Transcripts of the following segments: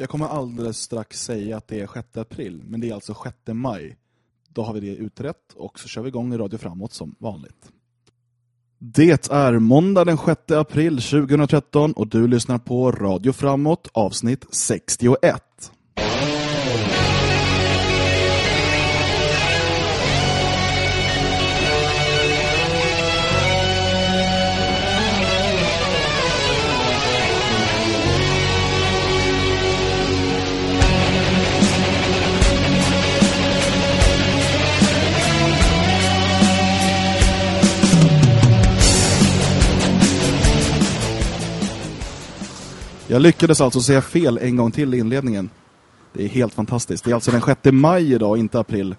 Jag kommer alldeles strax säga att det är 6 april, men det är alltså 6 maj. Då har vi det utrett och så kör vi igång i Radio Framåt som vanligt. Det är måndag den 6 april 2013 och du lyssnar på Radio Framåt avsnitt 61. Jag lyckades alltså säga fel en gång till i inledningen. Det är helt fantastiskt. Det är alltså den 6 maj idag, inte april.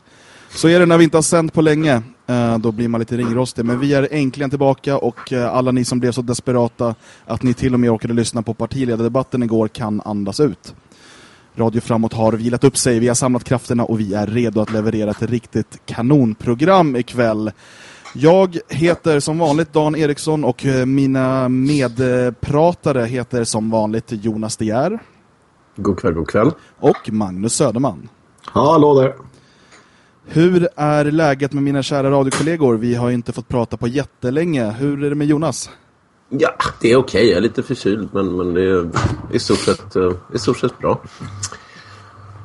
Så är det när vi inte har sänt på länge. Eh, då blir man lite ringrostig. Men vi är äntligen tillbaka och eh, alla ni som blev så desperata att ni till och med orkade lyssna på partiledardebatten igår kan andas ut. Radio Framåt har vilat upp sig, vi har samlat krafterna och vi är redo att leverera ett riktigt kanonprogram ikväll. Jag heter som vanligt Dan Eriksson och eh, mina medpratare heter som vanligt Jonas De Geer. God kväll, god kväll. Och Magnus Söderman. Hallå där. Hur är läget med mina kära radiokollegor? Vi har inte fått prata på jättelänge. Hur är det med Jonas? Ja, det är okej. Jag är lite förkyld, men, men det är i stort, sett, eh, i stort sett bra.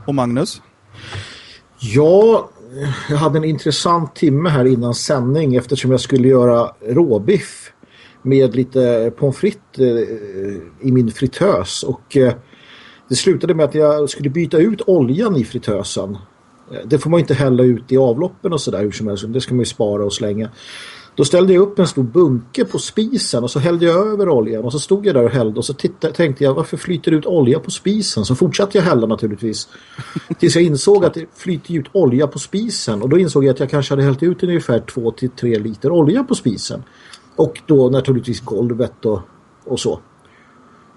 Och Magnus? Ja, jag hade en intressant timme här innan sändning eftersom jag skulle göra råbiff med lite pommes frites eh, i min fritös och eh, det slutade med att jag skulle byta ut oljan i fritösen. Eh, det får man inte hälla ut i avloppen och sådär hur som helst. Det ska man ju spara och slänga. Då ställde jag upp en stor bunke på spisen och så hällde jag över oljan och så stod jag där och hällde och så tittade, tänkte jag varför flyter det ut olja på spisen? Så fortsatte jag hälla naturligtvis. Tills jag insåg att det flyter ut olja på spisen och då insåg jag att jag kanske hade hällt ut ungefär 2-3 liter olja på spisen. Och då naturligtvis golvet och, och så.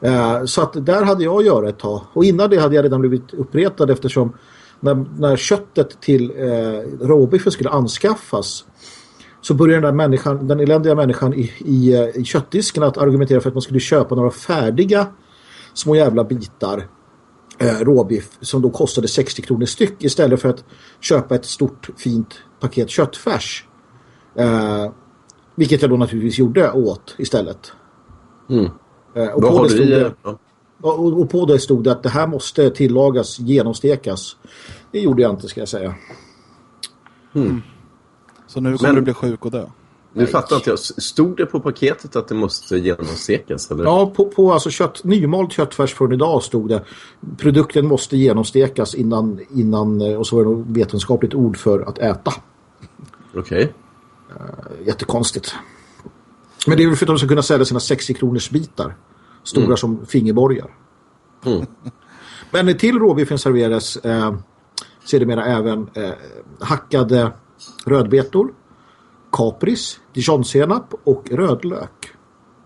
Uh, så att där hade jag att göra ett tag. Och innan det hade jag redan blivit uppretad eftersom när, när köttet till eh, råbiffen skulle anskaffas så började den där människan, den eländiga människan i, i, i köttdisken att argumentera för att man skulle köpa några färdiga små jävla bitar eh, råbiff som då kostade 60 kronor styck istället för att köpa ett stort fint paket köttfärs. Eh, vilket jag då naturligtvis gjorde åt istället. Mm. Eh, och, på det stod det, och, och på det stod det att det här måste tillagas, genomstekas. Det gjorde jag inte ska jag säga. Mm. Så nu kommer Men, du bli sjuk och dö. Nu fattar inte jag. Stod det på paketet att det måste genomstekas? Eller? Ja, på, på alltså kött, nymald köttfärs från idag stod det. Produkten måste genomstekas innan, innan och så var det något vetenskapligt ord för att äta. Okej. Okay. Uh, jättekonstigt. Men det är väl för att de ska kunna sälja sina 60 kronors bitar. Stora mm. som fingerborgar. Mm. Men till råbiffen serveras eh, sedermera även eh, hackade rödbetor, kapris, dijonsenap och rödlök.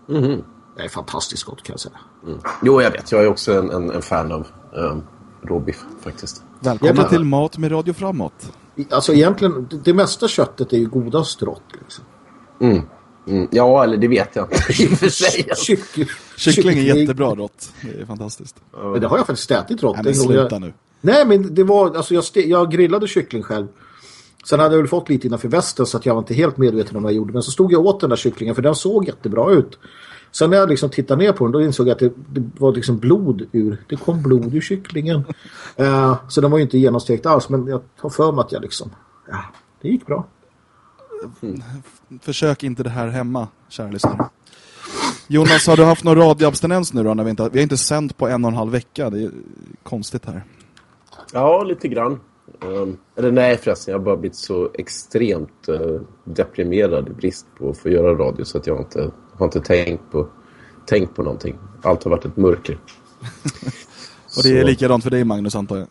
Mm. Det är fantastiskt gott kan jag säga. Mm. Jo, jag vet. Jag är också en, en, en fan av um, råbiff faktiskt. Välkomna ja, till Mat med Radio Framåt. Alltså egentligen, det mesta köttet är ju godast rått. Liksom. Mm. Mm. Ja, eller det vet jag inte i och för sig. Kyckling, Kyckling är jättebra rått. Det är fantastiskt. Men det har jag faktiskt ätit rått. Nej, men sluta nu. Nej, men det var, alltså jag, jag grillade kyckling själv. Sen hade jag väl fått lite innanför västen så att jag var inte helt medveten om vad jag gjorde. Men så stod jag åt den där kycklingen för den såg jättebra ut. Sen när jag liksom tittade ner på den då insåg jag att det, det var liksom blod ur. Det kom blod ur kycklingen. Uh, så den var ju inte genomstekt alls. Men jag har för mig att jag liksom... Ja, det gick bra. Mm. Försök inte det här hemma, kära lyssnare. Jonas, har du haft någon radioabstinens nu då? När vi, inte, vi har inte sänt på en och en halv vecka. Det är konstigt här. Ja, lite grann. Um, eller nej förresten, jag har bara blivit så extremt uh, deprimerad i brist på att få göra radio så att jag inte har inte tänkt på, tänkt på någonting. Allt har varit ett mörker. och det är så. likadant för dig Magnus antar jag?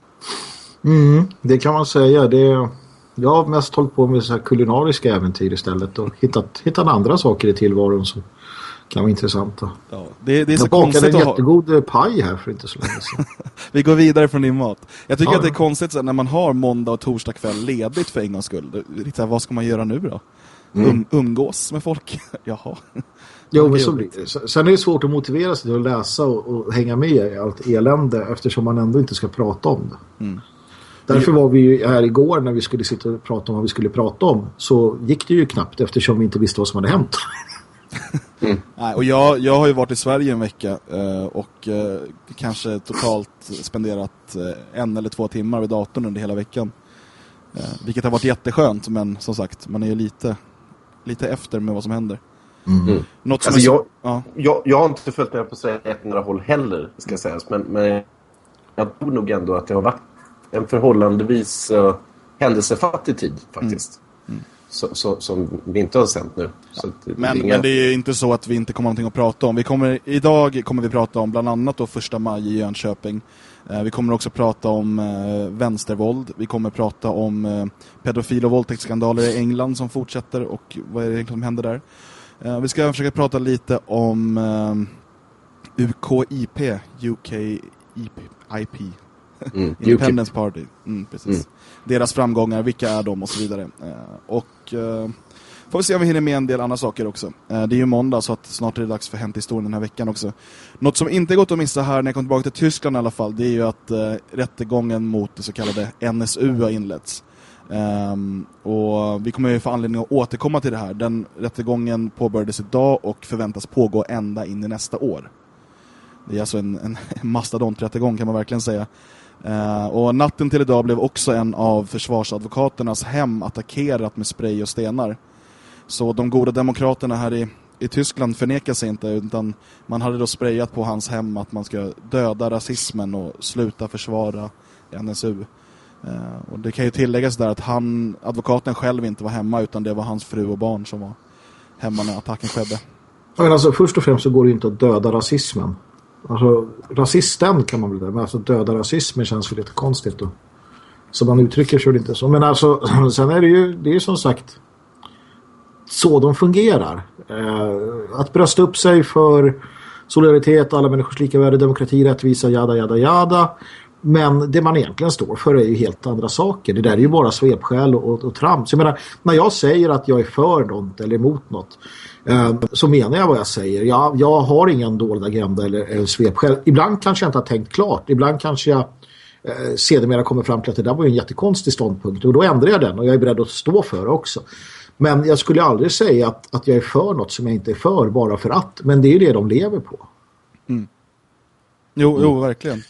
Mm, det kan man säga. Det, jag har mest hållit på med så kulinariska äventyr istället och hittat, hittat andra saker i tillvaron som kan vara intressanta. Ja, det, det är så jag bakade en jättegod ha... paj här för inte så länge sedan. Vi går vidare från din mat. Jag tycker ja, att det är konstigt när man har måndag och torsdag kväll ledigt för en gångs skull. Riktigt, vad ska man göra nu då? um, umgås med folk. Jaha. Jo, men så blir det. Sen är det svårt att motivera sig till att läsa och, och, hänga med i allt elände eftersom man ändå inte ska prata om det. Mm. Därför var vi ju här igår när vi skulle sitta och prata om vad vi skulle prata om så gick det ju knappt eftersom vi inte visste vad som hade hänt. Mm. Nej, och jag, jag har ju varit i Sverige en vecka eh, och eh, kanske totalt spenderat eh, en eller två timmar vid datorn under hela veckan. vilket har varit jätteskönt men som sagt, man är ju lite, lite efter med vad som händer. Mm. mm. Något som alltså, är... jag, ja. jag, jag har inte följt med på så ett några håll heller, ska sägas. Men, men jag tror nog ändå att det har varit en förhållandevis uh, händelsefattig tid, faktiskt. Mm. Mm. Så, så, som vi inte har sänt nu. Ja. Det, men, det inga... men det är inte så att vi inte kommer någonting att prata om. Vi kommer, idag kommer vi prata om bland annat då första maj i Jönköping. Eh, vi kommer också prata om eh, vänstervåld. Vi kommer prata om eh, pedofil- och våldtäktsskandaler i England som fortsätter och vad är det som händer där. Uh, vi ska försöka prata lite om uh, UKIP, UK IP, IP. Mm, Independence UKIP. Party. Mm, precis. Mm. Deras framgångar, vilka är de och så vidare. Eh, och eh, får vi se om vi hinner med en del andra saker också. Eh, det är ju måndag så att snart är det dags för Hänt historien den här veckan också. Något som inte gått att missa här när jag kom tillbaka till Tyskland i alla fall, det är ju att rättegången mot det så kallade NSU har inletts. Um, och vi kommer ju få anledning att återkomma till det här. Den rättegången påbörjades idag och förväntas pågå ända in i nästa år. Det är alltså en, en mastodonträttegång kan man verkligen säga. Uh, och natten till idag blev också en av försvarsadvokaternas hem attackerat med spray och stenar. Så de goda demokraterna här i, i Tyskland förnekar sig inte utan man hade då sprayat på hans hem att man ska döda rasismen och sluta försvara NSU. Uh, eh, och det kan ju tilläggas där att han, advokaten själv inte var hemma utan det var hans fru och barn som var hemma när attacken skedde. Men alltså först och främst så går det inte att döda rasismen. Alltså rasisten kan man väl säga, men alltså döda rasismen känns väl lite konstigt då. Så man uttrycker sig inte så. Men alltså sen är det ju, det är som sagt så de fungerar. Eh, att brösta upp sig för solidaritet, alla människors lika värde, demokrati, rättvisa, jada, jada, jada men det man egentligen står för är ju helt andra saker. Det där är ju bara svepskäl och, och, och trams. Jag menar, när jag säger att jag är för något eller emot något eh, så menar jag vad jag säger. Jag, jag har ingen dold agenda eller, eller svepskäl. Ibland kanske jag inte har tänkt klart. Ibland kanske jag eh, sedermera kommer fram till att det där var ju en jättekonstig ståndpunkt. Och då ändrar jag den och jag är beredd att stå för också. Men jag skulle aldrig säga att, att jag är för något som jag inte är för bara för att. Men det är ju det de lever på. Mm. Jo, jo, verkligen.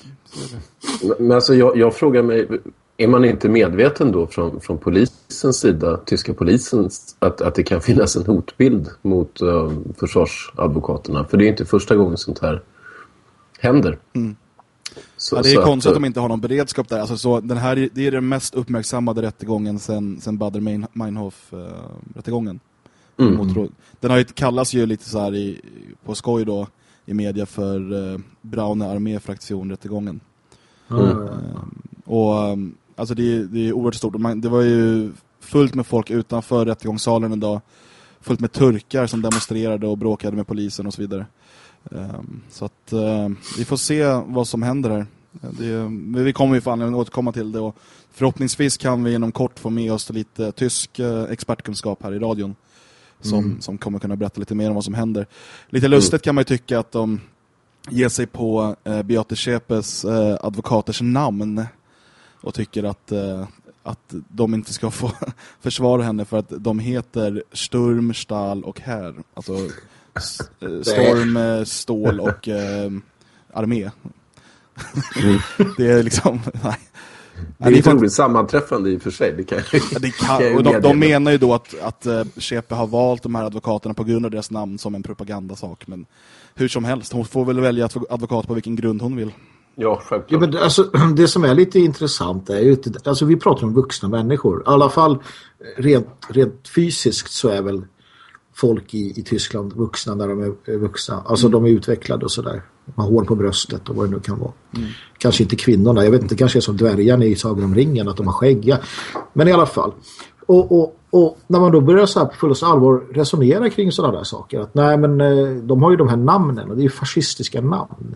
Men alltså jag, jag, frågar mig, är man inte medveten då från, från polisens sida, tyska polisen, att, att det kan finnas en hotbild mot uh, försvarsadvokaterna? För det är inte första gången sånt här händer. Mm. Så, ja, det är konstigt att, de inte har någon beredskap där. Alltså, så, den här, det är den mest uppmärksammade rättegången sen, sen Bader-Meinhof-rättegången. Uh, mm. Den har ju kallats ju lite så här i, på skoj då i media för uh, Braune armé-fraktion-rättegången. Mm. Uh, och um, alltså det, det är oerhört stort. Man, det var ju fullt med folk utanför rättegångssalen idag. Fullt med turkar som demonstrerade och bråkade med polisen och så vidare. Um, så att uh, vi får se vad som händer här. Det, vi kommer ju få anledning att återkomma till det och förhoppningsvis kan vi inom kort få med oss lite tysk expertkunskap här i radion som, mm. som kommer kunna berätta lite mer om vad som händer. Lite lustigt mm. kan man ju tycka att de ger sig på eh, Beate Schepes eh, advokaters namn och tycker att, eh, att de inte ska få försvara henne för att de heter Sturm, Stahl och Här. Alltså eh, Storm, eh, Stål och eh, Armé. Mm. det är liksom, nej. Det är ett roligt sammanträffande i och för sig. Det kan, ja, det kan, och de, de, menar ju då att, att uh, Shepe har valt de här advokaterna på grund av deras namn som en propagandasak. Men hur som helst, hon får väl välja advokat på vilken grund hon vill. Ja, självklart. Ja, men alltså, det som är lite intressant är ju att alltså, vi pratar om vuxna människor. I alla fall rent, rent fysiskt så är väl folk i, i Tyskland vuxna när de är vuxna. Alltså mm. de är utvecklade och sådär. Man har hår på bröstet och vad det nu kan vara. Mm. Kanske inte kvinnorna. Jag vet inte, kanske är som dvärgarna i Sagan om ringen att de har skägga. Men i alla fall. Och, och, och när man då börjar så här på fullast allvar resonera kring sådana där saker. Att nej men eh, de har ju de här namnen och det är ju fascistiska namn.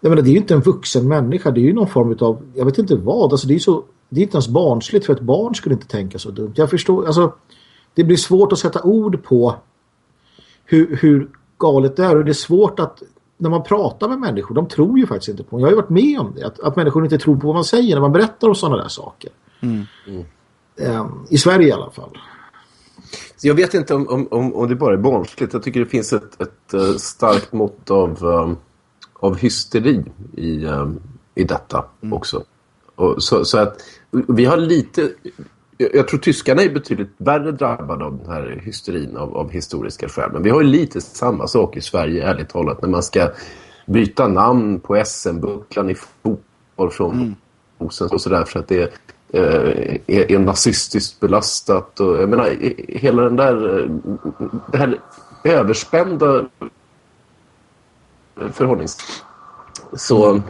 Jag menar, det är ju inte en vuxen människa. Det är ju någon form av, jag vet inte vad. Alltså det är så, det är inte ens barnsligt för ett barn skulle inte tänka så dumt. Jag förstår, alltså det blir svårt att sätta ord på hur, hur galet det är och det är svårt att när man pratar med människor, de tror ju faktiskt inte på Jag har ju varit med om det, att, att människor inte tror på vad man säger när man berättar om sådana där saker. Mm. Mm. I Sverige i alla fall. Jag vet inte om, om, om det bara är barnsligt. Jag tycker det finns ett, ett eh, starkt mått av, um, av hysteri i, um, i detta mm. också. Och så, så, att vi har lite... Jag tror tyskarna är betydligt värre drabbade av den här hysterin av, av historiska skäl. Men vi har ju lite samma sak i Sverige, ärligt talat. När man ska byta namn på SM-bucklan i fotboll från mm. och sådär för att det är, är, är nazistiskt belastat. Och, jag menar, hela den där... Det här överspända förhållnings... Så...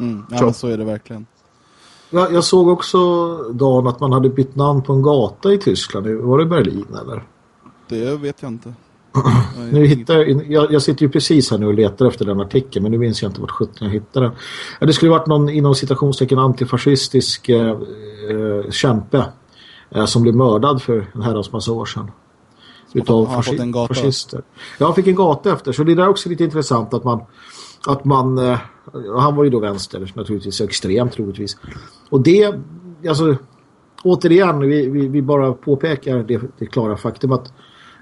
Mm, ja, så är det verkligen. Ja, jag såg också Dan att man hade bytt namn på en gata i Tyskland. Var det Berlin eller? Det vet jag inte. nu hittar jag, jag, jag, sitter ju precis här nu och letar efter den artikeln men nu minns jag inte vart 17 jag hittade den. Ja, det skulle varit någon inom citationstecken antifascistisk eh, eh, kämpe eh, som blev mördad för en herrans massa år sedan. Utav fasci fascister. Ja, han fick en gata efter. Så det är där också lite intressant att man att man eh, han var ju då vänster naturligtvis, extremt troligtvis. Och det, alltså återigen, vi, vi, vi bara påpekar det, det klara faktum att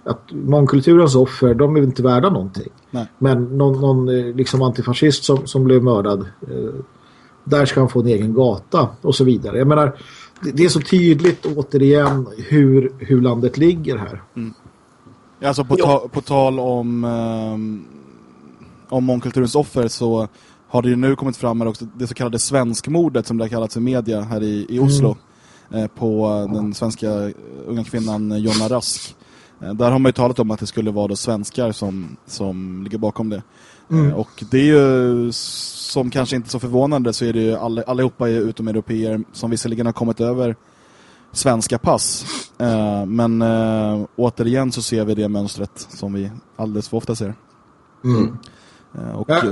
att mångkulturens offer, de är inte värda någonting. Nej. Men någon, någon eh, liksom antifascist som, som blev mördad eh, där ska han få en egen gata och så vidare. Jag menar, det, det är så tydligt återigen hur, hur landet ligger här. Mm. Alltså på, ta, på tal om um, om mångkulturens offer så har det ju nu kommit fram här också det så kallade svenskmordet som det har kallats i media här i, i Oslo mm. eh, på den svenska unga kvinnan Jonna Rask. Eh, där har man ju talat om att det skulle vara då svenskar som, som ligger bakom det. Mm. Eh, och det är ju, som kanske inte är så förvånande, så är det ju all, allihopa utom europeer som visserligen har kommit över svenska pass. Eh, men återigen så ser vi det mönstret som vi alldeles för ofta ser. Mm. Och, ja.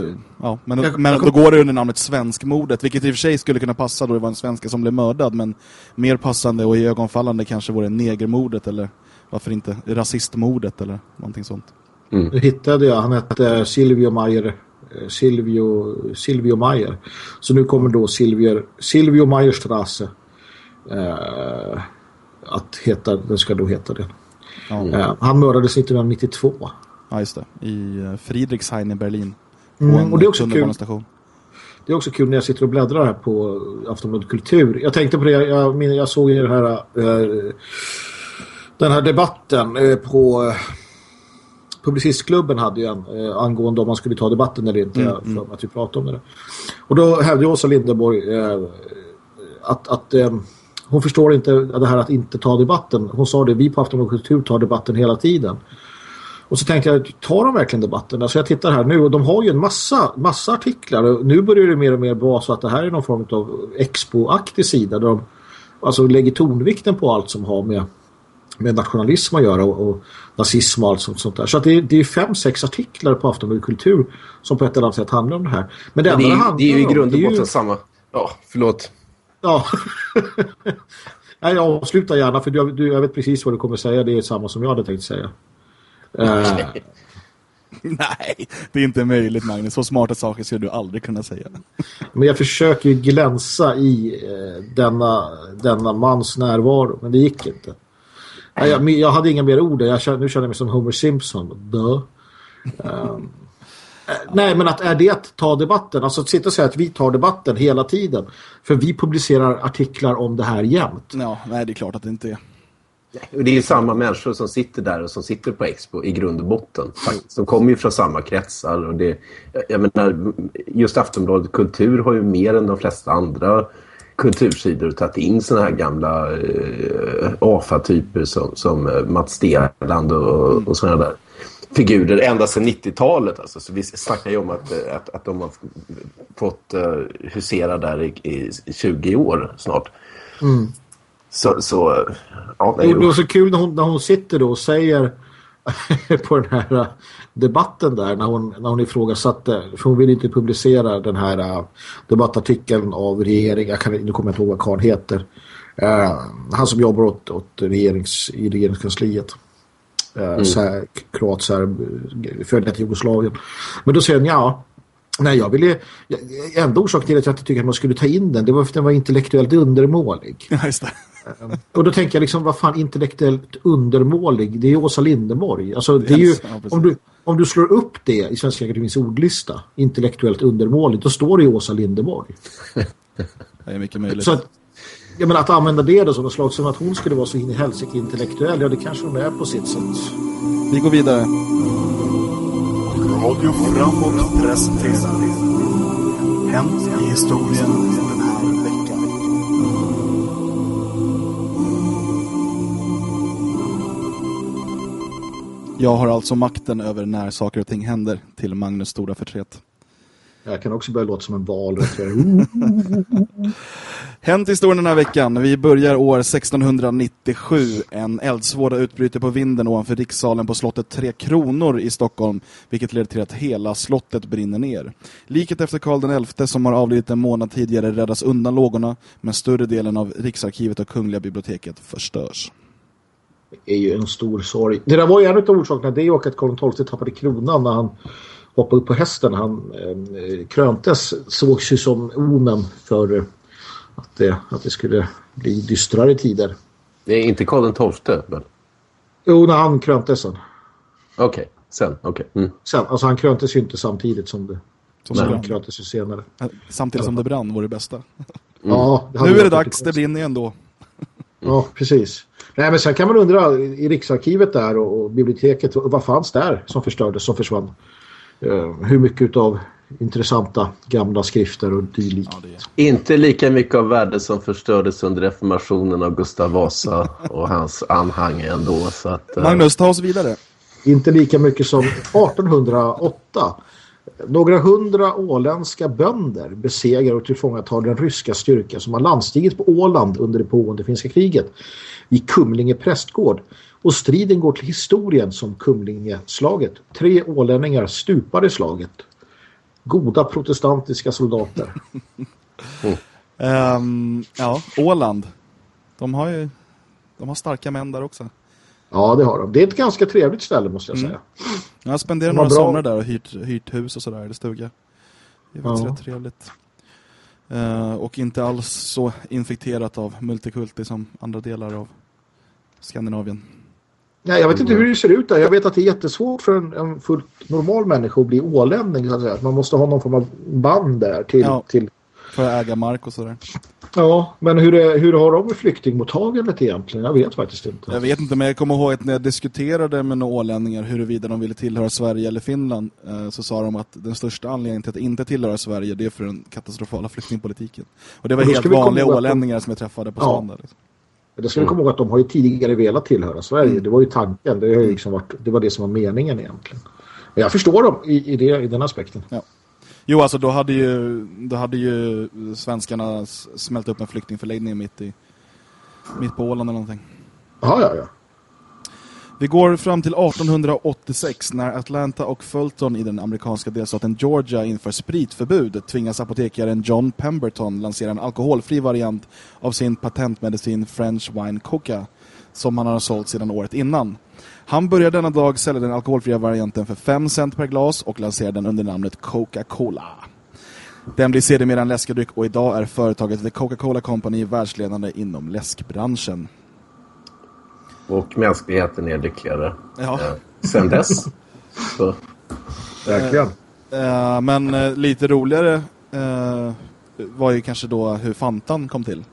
ja. men, jag, men jag då går det under namnet svenskmordet, vilket i och för sig skulle kunna passa då det var en svenska som blev mördad, men mer passande och i ögonfallande kanske vore negermordet eller varför inte rasistmordet eller någonting sånt. Mm. Nu hittade jag, han hette Silvio Maier eh, Silvio, Silvio Maier. Så nu kommer då Silvio, Silvio Maierstrasse eh, att heta, den ska då heta det. Mm. Eh, han mördades 1992. Ja, just det. I eh, Friedrichshain i Berlin. På mm, en och det är också kul. Det är också kul när jag sitter och bläddrar här på Aftonbladet Kultur. Jag tänkte på det, jag, jag, jag såg ju det här eh, den här debatten eh, på eh, Publicistklubben hade ju en eh, angående om man skulle ta debatten eller inte. Mm, för mm. att vi pratade om det. Och då hävdade Åsa Linderborg eh, att, att hon förstår inte det här att inte ta debatten. Hon sa det, vi på Aftonbladet Kultur tar debatten hela tiden. Och så tänkte jag, tar de verkligen debatten? Alltså jag tittar här nu och de har ju en massa, massa artiklar. Nu börjar det mer och mer vara så att det här är någon form av expo-aktig sida. Där de alltså lägger tonvikten på allt som har med med nationalism att göra och, och nazism och allt sånt, sånt där. Så det, det är fem, sex artiklar på Aftonbladet Kultur som på ett eller annat sätt handlar om det här. Men det, Men det, är, det är ju i grund och botten ju... samma. Ja, förlåt. Ja. Nej, jag avslutar gärna för du, du, jag vet precis vad du kommer säga. Det är samma som jag hade tänkt säga. Uh... Nej, det är inte möjligt Magnus. Så smarta saker skulle du aldrig kunna säga. Men jag försöker ju glänsa i eh, denna, denna mans närvaro, men det gick inte. Nej, jag, jag, hade inga mer ord. Jag nu känner jag mig som Homer Simpson. Duh. Um, nej, men att är det att ta debatten? Alltså att sitta och säga att vi tar debatten hela tiden. För vi publicerar artiklar om det här jämt. Ja, nej det är klart att det inte är. Det är ju samma människor som sitter där och som sitter på Expo i grund och botten. De kommer ju från samma kretsar. Och det, jag menar, just Aftonbladet Kultur har ju mer än de flesta andra kultursidor tagit in såna här gamla eh, AFA-typer som, som eh, Mats Steland och, och sådana där figurer ända sedan 90-talet. Alltså. Så vi snackar ju om att, eh, att, att de har fått uh, husera där i, i 20 år snart. Mm. Så, så ja, det, är så kul när hon, när hon sitter då och säger på den här debatten där när hon, när hon ifrågasatte, för hon ville inte publicera den här uh, debattartikeln av regeringen, jag kan, nu kommer jag inte ihåg vad Karl heter, Uh, han som jobbar åt, åt regerings, i regeringskansliet. Uh, mm. så kroat, serb, före detta Jugoslavien. Men då säger han, ja, nej jag ville, enda orsaken till att jag inte tycker att man skulle ta in den, det var för att den var intellektuellt undermålig. Ja, just det. Uh, och då tänker jag liksom, vad fan intellektuellt undermålig? Det är ju Åsa Lindeborg. Alltså det är ju, om du, om du slår upp det i Svenska Akademins ordlista, intellektuellt undermåligt, då står det ju Åsa Lindeborg. det är mycket möjligt. Så att, jag menar, att använda det då som något slags som att hon skulle vara så in i helsike intellektuell, ja det kanske hon är på sitt sätt. Vi går vidare. Radio Framåt presenterar Hänt i historien den här veckan. Jag har alltså makten över när saker och ting händer till Magnus stora förtret. Jag kan också börja låta som en val. Hänt historien den här veckan. Vi börjar år 1697. En eldsvåda utbryter på vinden ovanför rikssalen på slottet Tre Kronor i Stockholm. Vilket leder till att hela slottet brinner ner. Liket efter Karl XI som har avlidit en månad tidigare räddas undan lågorna. Men större delen av Riksarkivet och Kungliga biblioteket förstörs. Det är ju en stor sorg. Det där var ju en av orsakerna. Det är ju att Karl XII tappade kronan när han hoppade upp på hästen. Han eh, kröntes sågs ju som omen för att det, att det skulle bli dystrare tider. Det är inte Karl XII väl? Jo, när han kröntes sen. Okej, okay. sen. Okay. Mm. Sen, alltså han kröntes ju inte samtidigt som det. Som han kröntes ju senare. Samtidigt som det brann var det bästa. Mm. Ja, det nu är det dags, det brinner ändå. Ja, precis. Nej, men sen kan man undra i Riksarkivet där och, och biblioteket, vad fanns där som förstördes, som försvann? Uh, hur mycket av intressanta gamla skrifter och dylikt. Ja, Inte lika mycket av värde som förstördes under reformationen av Gustav Vasa och hans anhang ändå. Så att, uh... Magnus, ta oss vidare. Inte lika mycket som 1808. Några hundra åländska bönder besegrar och tillfångatar den ryska styrka som har landstigit på Åland under det pågående finska kriget i Kumlinge prästgård. Och striden går till historien som Kumlingeslaget. Tre ålänningar stupar i slaget. Goda protestantiska soldater. mm. um, ja, Åland. De har ju de har starka män där också. Ja, det har de. Det är ett ganska trevligt ställe måste jag mm. säga. Jag har spenderat några bra... somrar där och hyrt, hyrt hus och sådär i stuga. Det är faktiskt ja. rätt trevligt. Uh, och inte alls så infekterat av multikulti som andra delar av Skandinavien. Nej, jag vet inte hur det ser ut där. Jag vet att det är jättesvårt för en, en fullt normal människa att bli ålänning. Så att säga. Man måste ha någon form av band där till... Ja, till... för att äga mark och sådär. Ja, men hur, är, hur har de med flyktingmottagandet egentligen? Jag vet faktiskt inte. Jag vet inte, men jag kommer ihåg att när jag diskuterade med några ålänningar huruvida de ville tillhöra Sverige eller Finland eh, så sa de att den största anledningen till att inte tillhöra Sverige det är för den katastrofala flyktingpolitiken. Och det var helt vanliga ålänningar som jag träffade på stan ja. där. Liksom. Det ska vi komma ihåg att de har ju tidigare velat tillhöra Sverige. Mm. Det var ju tanken. Det, har liksom varit, det var det som var meningen egentligen. Men jag förstår dem i, i, det, i den aspekten. Ja. Jo, alltså då hade ju, då hade ju svenskarna smält upp en flyktingförläggning mitt, i, mitt på Åland eller någonting. Ja, ja, ja. Vi går fram till 1886 när Atlanta och Fulton i den amerikanska delstaten Georgia inför spritförbud tvingas apotekaren John Pemberton lansera en alkoholfri variant av sin patentmedicin French Wine Coca som han har sålt sedan året innan. Han börjar denna dag sälja den alkoholfria varianten för 5 cent per glas och lanserar den under namnet Coca-Cola. Den blir sedermera en läskedryck och idag är företaget The Coca-Cola Company världsledande inom läskbranschen. Och mänskligheten är lyckligare ja. eh, sen dess. Så. Verkligen. Eh, eh, men eh, lite roligare eh, var ju kanske då hur Fantan kom till.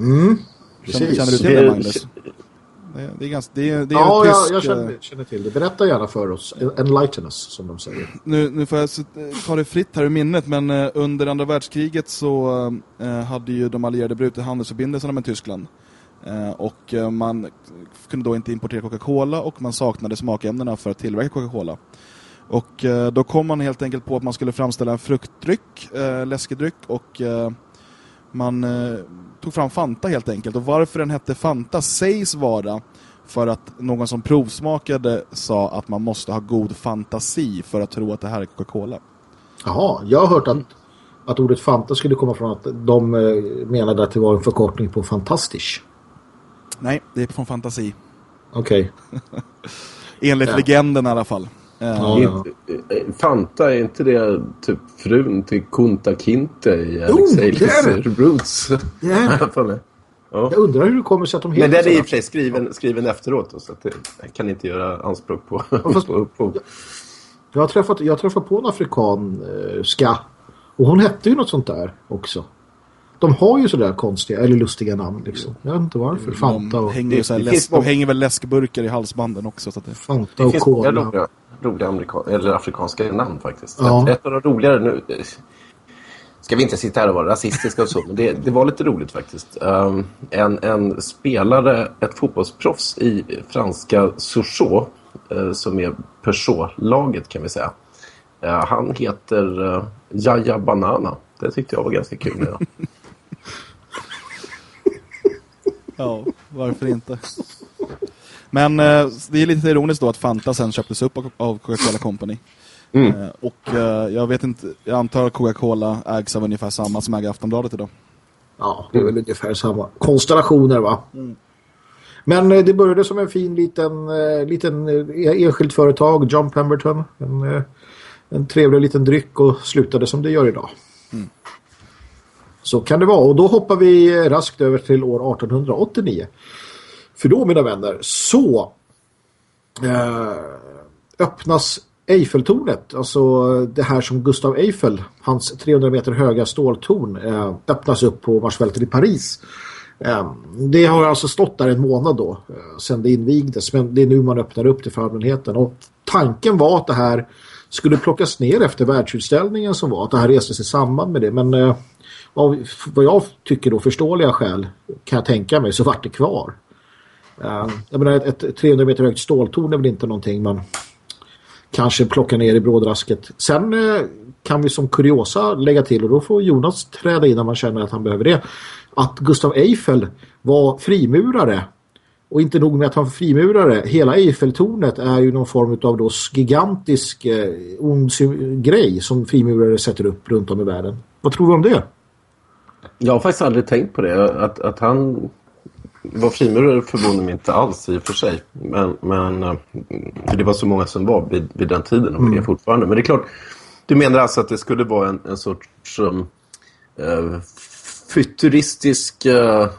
Mm, precis. Känner, du till det, Magnus? Det är, ganska, det är, det är ja, tysk, jag, jag känner, känner, till det. Berätta gärna för oss. Enlighten us, som de säger. Nu, nu får jag ta det fritt här i minnet, men under andra världskriget så hade ju de allierade brutit handelsförbindelserna med Tyskland. Eh, och eh, man kunde då inte importera Coca-Cola och man saknade smakämnena för att tillverka Coca-Cola. Och eh, då kom man helt enkelt på att man skulle framställa en fruktdryck, läskedryck och man tog fram Fanta helt enkelt. Och varför den hette Fanta sägs vara för att någon som provsmakade sa att man måste ha god fantasi för att tro att det här är Coca-Cola. Jaha, jag har hört att att ordet Fanta skulle komma från att de menade att det var en förkortning på fantastisk. Nej, det är från fantasi. Okej. Enligt Ja. legenden i alla fall. Eh, Ja, ja. Eh, Fanta, är inte det typ frun till Kunta Kinte i Jo, Alex det är Haleys det. Roots? Jag. Ja. Undrar hur det kommer sig att de heter Men den är i och för sig skriven, skriven efteråt så att det, jag kan inte göra anspråk på, fast- på upphovd. Jag har träffat, jag har träffat på en afrikanska och hon hette ju något sånt där också. De har ju sådär konstiga eller lustiga namn liksom. Jag vet inte varför. Fanta de, och, hänger ju så här det läsk, de hänger väl läskburkar i halsbanden också. Så att det, Fanta Det och finns många Cola. roliga, roliga amerika- eller afrikanska namn faktiskt. Ja. Ett, ett av de roligare nu... eh, Ska vi inte sitta här och vara rasistiska och så, men det, det var lite roligt faktiskt. Um, en, en spelare, ett fotbollsproffs i franska Sochaux, eh, som är Peugeot-laget kan vi säga. Eh, han heter uh, Jaja Banana. Det tyckte jag var ganska kul. Ja. Ja, varför inte? Men eh, det är lite ironiskt då att Fanta sen köptes upp av, Coca-Cola Company. Eh, och eh, jag vet inte, jag antar att Coca-Cola ägs av ungefär samma som äger Aftonbladet idag. Ja, det är väl ungefär samma konstellationer va? Men eh, det började som en fin liten, eh, liten eh, enskilt företag, John Pemberton. En, en trevlig liten dryck och slutade som det gör idag. Så kan det vara. Och då hoppar vi raskt över till år 1889. För då, mina vänner, så eh, öppnas Eiffeltornet. Alltså det här som Gustav Eiffel, hans 300 meter höga ståltorn, eh, öppnas upp på Marsfältet i Paris. Eh, det har alltså stått där en månad då, eh, sedan det invigdes. Men det är nu man öppnar upp det för allmänheten. Och tanken var att det här skulle plockas ner efter världsutställningen som var. Att det här restes i samband med det. Men eh, av vad jag tycker då förståeliga skäl kan jag tänka mig så vart det kvar. Uh, jag menar ett, ett 300 meter högt ståltorn är väl inte någonting man kanske plockar ner i brådrasket. Sen uh, kan vi som kuriosa lägga till och då får Jonas träda in när man känner att han behöver det. Att Gustav Eiffel var frimurare och inte nog med att han var frimurare, hela Eiffeltornet är ju någon form av då gigantisk eh, ond grej som frimurare sätter upp runt om i världen. Vad tror du om det? Jag har faktiskt aldrig tänkt på det. Att, att han var frimurare förvånar mig inte alls i och för sig. Men, men eh, det var så många som var vid, vid den tiden och är fortfarande. Men det är klart, du menar alltså att det skulle vara en, en sorts um, eh, futuristisk eh,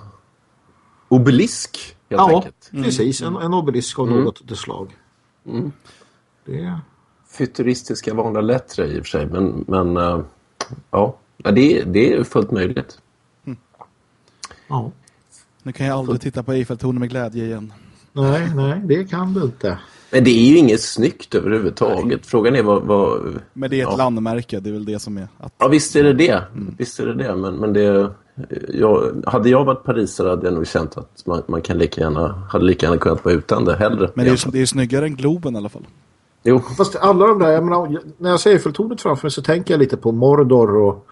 obelisk helt ja, enkelt. precis. En, en obelisk av något slag. Det... Futuristiska vanliga lättare i och för sig. Men, men ja, Ja, det, det är fullt möjligt. Ja. Nu kan jag aldrig titta på Eiffeltornet med glädje igen. Nej, nej, det kan du inte. Men det är ju inget snyggt överhuvudtaget. Frågan är vad... vad Men det är ett Ja. landmärke, det är väl det som är... Att, Ja, visst är det det. Visst är det det. Men, men det... Jag, hade jag varit parisare hade jag nog känt att man, man kan lika gärna, hade lika gärna kunnat vara utan det hellre. men det är, ju- det är snyggare än Globen i alla fall. Jo, Fast alla de där, jag menar, när jag säger Eiffeltornet framför mig så tänker jag lite på Mordor och,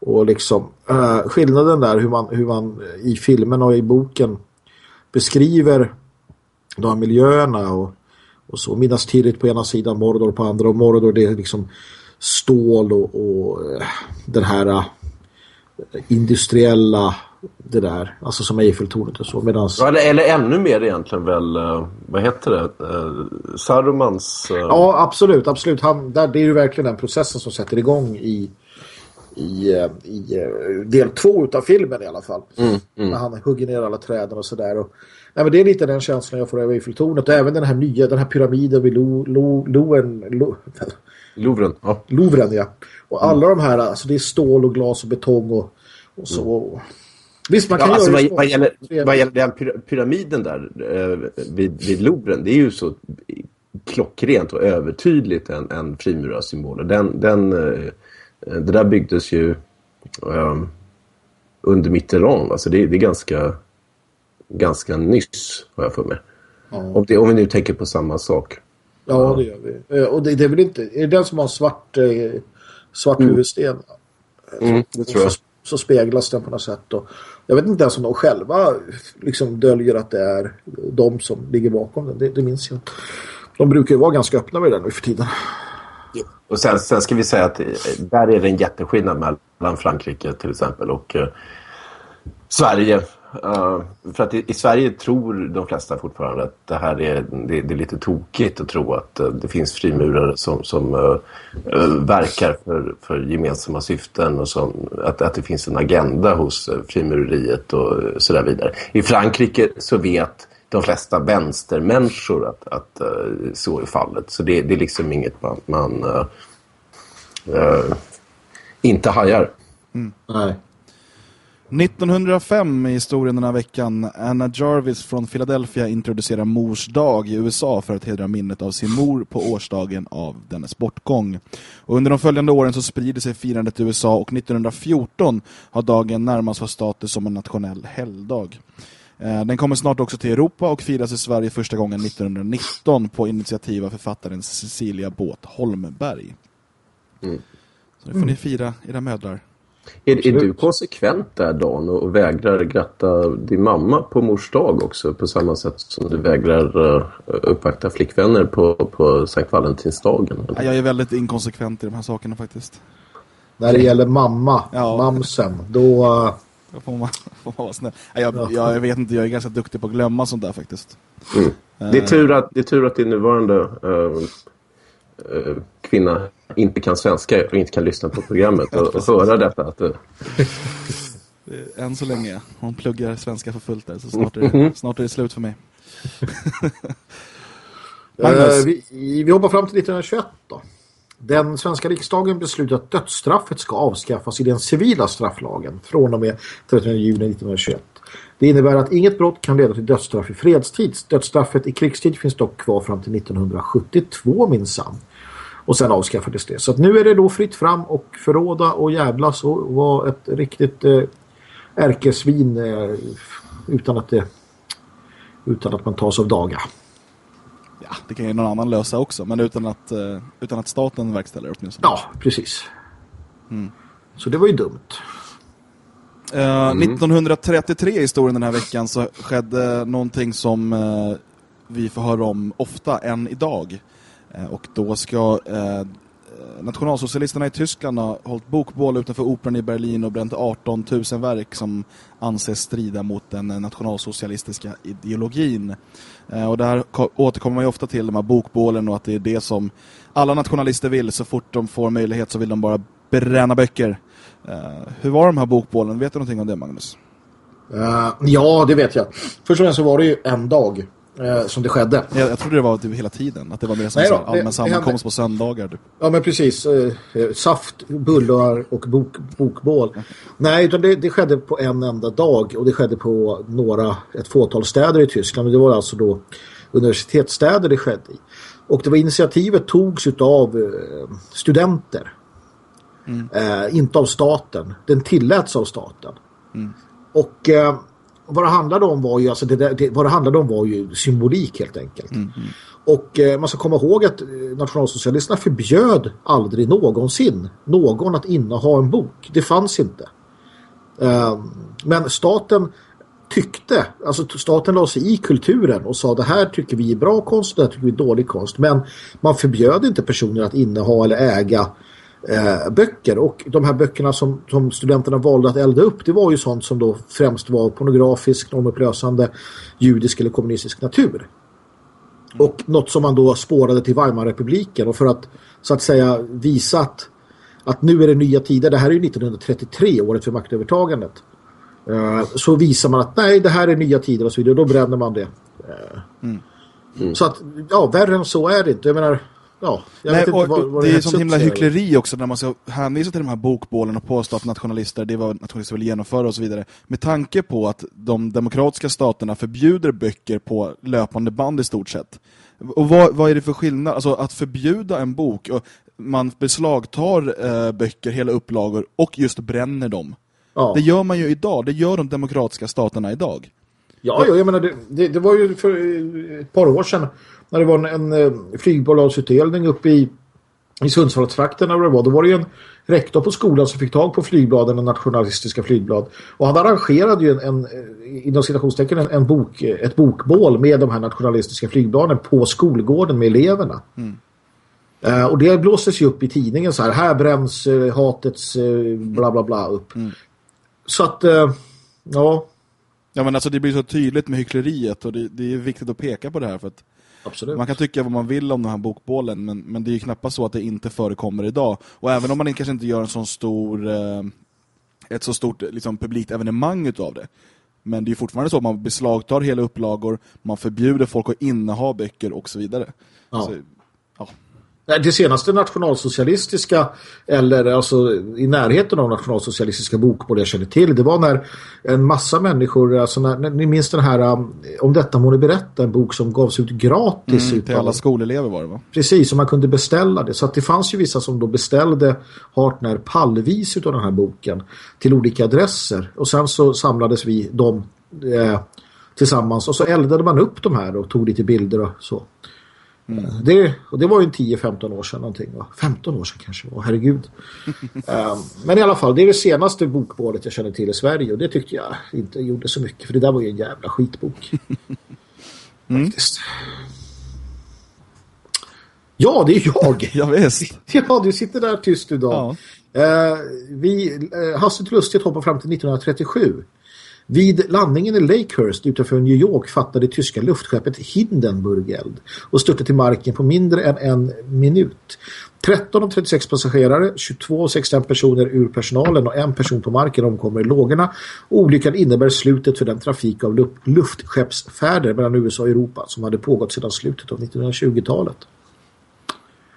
och liksom eh, skillnaden där hur man, hur man i filmen och i boken beskriver de här miljöerna och, och så. Minas Tirith på ena sidan, Mordor på andra och Mordor det är liksom stål och, och eh, den här eh, industriella det där, alltså som Eiffeltornet och så. Medans, eller, eller ännu mer egentligen väl, eh, vad heter det, uh, Sarumans... eh, Ja, absolut. absolut. Han, där, det är ju verkligen den processen som sätter igång i, i, eh, i eh, del två utav filmen i alla fall. När han hugger ner alla träden och sådär. Och, nej, men det är lite den känslan jag får över Eiffeltornet. Och även den här nya, den här pyramiden vid Lo, Lo, Loen, Lo, Louvren. Ja. Louvren, ja. Och alla de här, alltså det är stål och glas och betong och, och så. Visst, man kan Ja, alltså, göra vad, det vad, gäller, vad gäller den pyra- pyramiden där eh, vid, vid Louvren, det är ju så klockrent och övertydligt en, en frimurarsymbol. Den, den, eh, det där byggdes ju eh, under Mitterrand. Alltså det, det är ganska, ganska nyss, har jag för mig. Om, det, om vi nu tänker på samma sak. Ja, det gör vi. Eh, Och det, det är väl inte... Är det den som har svart, eh, svart huvudsten? Mm, det tror jag. Så, så speglas den på något sätt. Och jag vet inte ens om de själva liksom döljer att det är de som ligger bakom den. Det, det minns jag. De brukar ju vara ganska öppna med det nu för tiden. Och sen, sen ska vi säga att eh, där är det en jätteskillnad mellan Frankrike till exempel och eh, Sverige. Uh, för att i, i, Sverige tror de flesta fortfarande att det här är, det, det är lite tokigt att tro att uh, det finns frimurare som, som verkar för, för gemensamma syften och som, att, att det finns en agenda hos frimureriet och så där vidare. I Frankrike så vet de flesta vänstermänniskor att, att uh, så är fallet. Så det, det är liksom inget man, man uh, uh, inte hajar. Mm. Nej. 1905 i historien den här veckan. Anna Jarvis från Philadelphia introducerar Mors dag i USA för att hedra minnet av sin mor på årsdagen av dennes bortgång. Och under de följande åren så sprider sig firandet i USA och 1914 har dagen närmast fått status som en nationell helgdag. Eh, den kommer snart också till Europa och firas i Sverige första gången 1919 på initiativ av författaren Cecilia Båt Holmberg. Mm. Så det får ni fira era mödrar. Är, är du konsekvent där Dan och vägrar gratta din mamma på mors dag också på samma sätt som du vägrar uh, uppvakta flickvänner på, på Sankt Valentinsdagen? Eller? Jag är väldigt inkonsekvent i de här sakerna faktiskt. När det gäller mamma, ja. mamsen, då... Då får man, får man vara snäll. Jag, jag, jag, vet inte, jag är ganska duktig på att glömma sånt där faktiskt. Mm. Det, är tur att, det är tur att din nuvarande uh, kvinna inte kan svenska och inte kan lyssna på programmet och, och höra detta. Att. Än så länge. Hon pluggar svenska för fullt där, så snart är, det, snart är det slut för mig. vi, vi hoppar fram till 1921 då. Den svenska riksdagen beslutade att dödsstraffet ska avskaffas i den civila strafflagen från och med 13 juni 1921. Det innebär att inget brott kan leda till dödsstraff i fredstid. Dödsstraffet i krigstid finns dock kvar fram till 1972 minsann. Och sen avskaffades det. Så nu är det då fritt fram och förråda och jävlas och vara ett riktigt eh, ärkesvin eh, utan att det utan att man tas av daga ja, det kan ju någon annan lösa också, men utan att, uh, utan att staten verkställer åtminstone. Ja, precis. Mm. Så det var ju dumt. Uh, mm. 1933 i historien den här veckan så skedde någonting som uh, vi får höra om ofta än idag. och då ska Eh, nationalsocialisterna i Tyskland har hållit bokbål utanför operan i Berlin och bränt 18 000 verk som anses strida mot den nationalsocialistiska ideologin. Eh, och där återkommer man ju ofta till de här bokbålen och att det är det som alla nationalister vill. Så fort de får möjlighet så vill de bara bränna böcker. Eh, hur var de här bokbålen? Vet du någonting om det, Magnus? Uh, ja, det vet jag. Först och främst så var det ju en dag eh, som det skedde. Jag, jag trodde det var typ hela tiden. Att det var mer som en allmän sammankomst på söndagar. Typ. Ja, men precis. Eh, saft, bullar och bok, bokbål. Mm. Nej, utan det, det, skedde på en enda dag. Och det skedde på några, ett fåtal städer i Tyskland. Men det var alltså då universitetsstäder det skedde i. Och det var initiativet togs av eh, studenter. Mm. Eh, inte av staten. Den tilläts av staten. Mm. Och eh, vad det handlade om var ju alltså det, det, vad det handlade om var ju symbolik helt enkelt. Mm, mm. Och eh, man ska komma ihåg att eh, nationalsocialisterna förbjöd aldrig någonsin någon att inneha en bok. Det fanns inte. Eh, men staten tyckte, alltså staten la sig i kulturen och sa det här tycker vi är bra konst, det här tycker vi är dålig konst. Men man förbjöd inte personer att inneha eller äga eh, böcker. Och de här böckerna som, som studenterna valde att elda upp det var ju sånt som då främst var pornografisk, normupplösande, judisk eller kommunistisk natur. Och något som man då spårade till Weimarrepubliken och för att så att säga visa att, att nu är det nya tider, det här är ju 1933 året för maktövertagandet. Uh, så visar man att nej, det här är nya tider och så vidare. Då bränner man det. Uh, mm. Mm. Så att, ja, värre än så är det inte. Jag menar, Ja, jag Nej, vet inte vad, vad det, det är sån himla hyckleri också när man ska hänvisa till de här bokbålen och påstå att nationalister, det var nationalister vill genomföra och så vidare. Med tanke på att de demokratiska staterna förbjuder böcker på löpande band i stort sett. Och vad, vad är det för skillnad? Alltså att förbjuda en bok och man beslagtar eh, böcker, hela upplagor och just bränner dem. Ja. Det gör man ju idag, det gör de demokratiska staterna idag. Ja, ja jag menar, det, det, det var ju för ett par år sedan när det var en, en eh, flygbolagsutdelning uppe i, i Sundsvallstrakten det var, då var det ju en rektor på skolan som fick tag på flygbladen, en nationalistiska flygblad. Och han arrangerade ju en, en inom citationstecken, en, en bok, ett bokbål med de här nationalistiska flygbladen på skolgården med eleverna. Mm. Eh, och det blåses ju upp i tidningen så här. Här bränns eh, hatets eh, bla bla bla upp. Så att, eh, ja, Ja, men alltså det blir så tydligt med hyckleriet och det, det är viktigt att peka på det här för att absolut. man kan tycka vad man vill om den här bokbålen men, men det är ju knappast så att det inte förekommer idag. Och även om man kanske inte gör en sån stor eh, ett så stort liksom, publikt evenemang utav det. Men det är fortfarande så att man beslagtar hela upplagor, man förbjuder folk att inneha böcker och så vidare. Ja. Så, Det senaste nationalsocialistiska eller alltså i närheten av nationalsocialistiska bokbål jag känner till det var när en massa människor alltså när, när, ni minns den här um, om detta må ni berätta en bok som gavs ut gratis Mm, utav- till alla skolelever var det va? Precis, och man kunde beställa det. Så att det fanns ju vissa som då beställde Hartner pallvis utav den här boken till olika adresser. Och sen så samlades vi dem eh, tillsammans och så eldade man upp de här och tog lite bilder och så. Eh, Det, och det var ju en 10-15 år sedan någonting. Va? 15 år sedan kanske. Åh, herregud. Eh, men i alla fall, det är det senaste bokbålet jag känner till i Sverige och det tyckte jag inte gjorde så mycket för det där var ju en jävla skitbok. Faktiskt. Ja, det är jag. Ja visst. Ja, du sitter där tyst idag. Eh, vi, eh, hastigt lustigt hoppar fram till 1937. Vid landningen i Lakehurst utanför New York fattade det tyska luftskeppet Hindenburg eld och störtade till marken på mindre än en minut. 13 av 36 passagerare, 22 av 61 personer ur personalen och en person på marken omkommer i lågorna. Olyckan innebär slutet för den trafik av lu- luftskeppsfärder mellan USA och Europa som hade pågått sedan slutet av 1920-talet.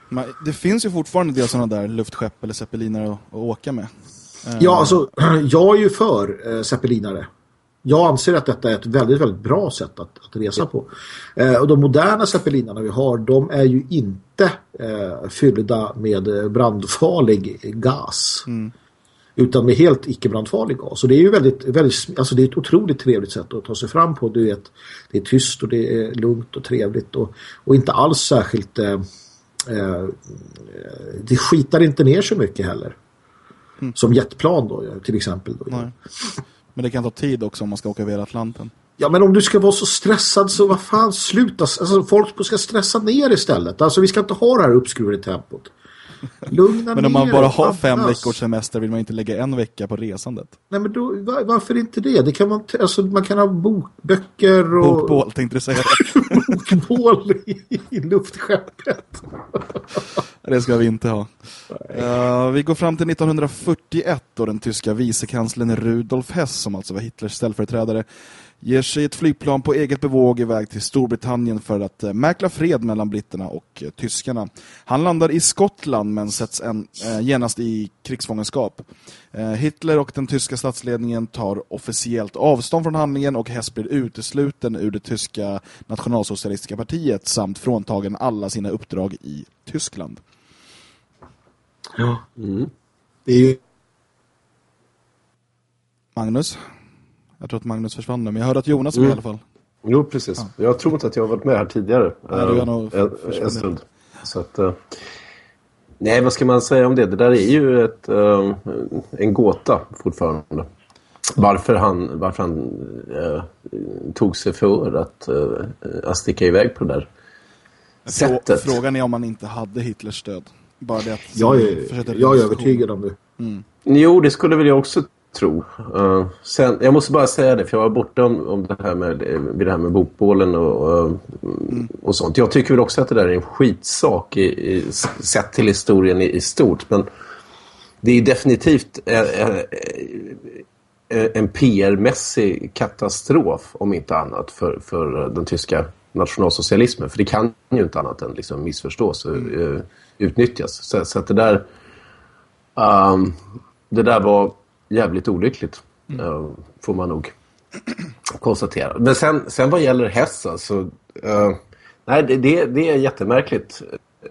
Men det finns ju fortfarande del sådana där luftskepp eller zeppelinare att, att åka med. Eh, Ja, alltså jag är ju för eh, zeppelinare. Jag anser att detta är ett väldigt, väldigt bra sätt att, att resa på. Eh, och de moderna zeppelinarna vi har, de är ju inte eh, fyllda med brandfarlig gas. Utan med helt icke-brandfarlig gas. Och det är ju väldigt, väldigt, alltså det är ett otroligt trevligt sätt att ta sig fram på. Du vet, det är tyst och det är lugnt och trevligt. Och, och inte alls särskilt... Eh, eh, det skitar inte ner så mycket heller. Som jetplan då, till exempel. Då. Men det kan ta tid också om man ska åka över Atlanten. Ja, men om du ska vara så stressad så vad fan, sluta. Alltså, folk ska stressa ner istället. Alltså, vi ska inte ha det här uppskruvade tempot. Lugna Men om man bara har fem andas. veckors semester vill man inte lägga en vecka på resandet. Nej, men då, var, varför inte det? det kan man, alltså, man kan ha bokböcker och Bokbål tänkte du säga. bokbål i, i luftskeppet. Det ska vi inte ha. Eh, vi går fram till 1941 då den tyska vicekanslern Rudolf Hess, som alltså var Hitlers ställföreträdare, ger sig ett flygplan på eget bevåg iväg till Storbritannien för att uh, mäkla fred mellan britterna och eh, tyskarna. Han landar i Skottland men sätts en, eh, genast i krigsfångenskap. Eh, Hitler och den tyska statsledningen tar officiellt avstånd från handlingen och Hess blir utesluten ur det tyska nationalsocialistiska partiet samt fråntagen alla sina uppdrag i Tyskland. Ja. Det är ju Magnus? Jag tror att Magnus försvann nu, men jag hörde att Jonas var med i alla fall. Jo, precis. Jag tror inte att jag har varit med här tidigare. Nej, du har nog en, försvunnit. en stund. Så att, eh, nej, vad ska man säga om det? Det där är ju ett, eh, en gåta fortfarande. Varför han, varför han eh, tog sig för att, att sticka iväg på det där sättet. Frågan är om man inte hade Hitlers stöd. Bara det att jag, är, jag är övertygad om det. Jo, det skulle väl jag också tro. Eh, sen, jag måste bara säga det, för jag var borta om, om det här med, eh, vid det här med bokbålen och, och, och sånt. Jag tycker väl också att det där är en skitsak i, i, sett till historien i, i stort. Men det är definitivt eh, en PR-mässig katastrof, om inte annat, för, för den tyska nationalsocialismen. För det kan ju inte annat än liksom missförstås och eh, utnyttjas. Så, så att det där... ehm, det där var jävligt olyckligt. eh, får man nog konstatera. Men sen, sen vad gäller Hess alltså. eh, nej, det, det, är jättemärkligt.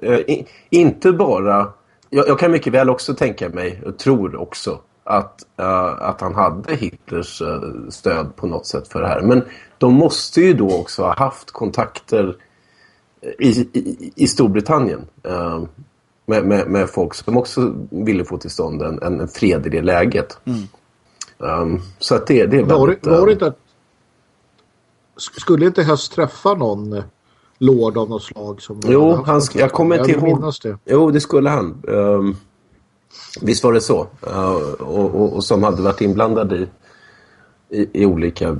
Eh, i, inte bara... Jag, jag kan mycket väl också tänka mig, och tror också, att, eh, att han hade Hitlers stöd på något sätt för det här. Men de måste ju då också ha haft kontakter i, i, i Storbritannien. Med, med, med folk som också ville få till stånd en, en fred i det läget. Um, så att det, det är Var, väldigt... det- var det eh, inte att skulle inte Höst träffa någon lord av något slag. Som Jo, han, jag kommer inte ihåg. det. Jo, det skulle han. Um, visst var det så. Uh, och, och, och som hade varit inblandad i, i, i olika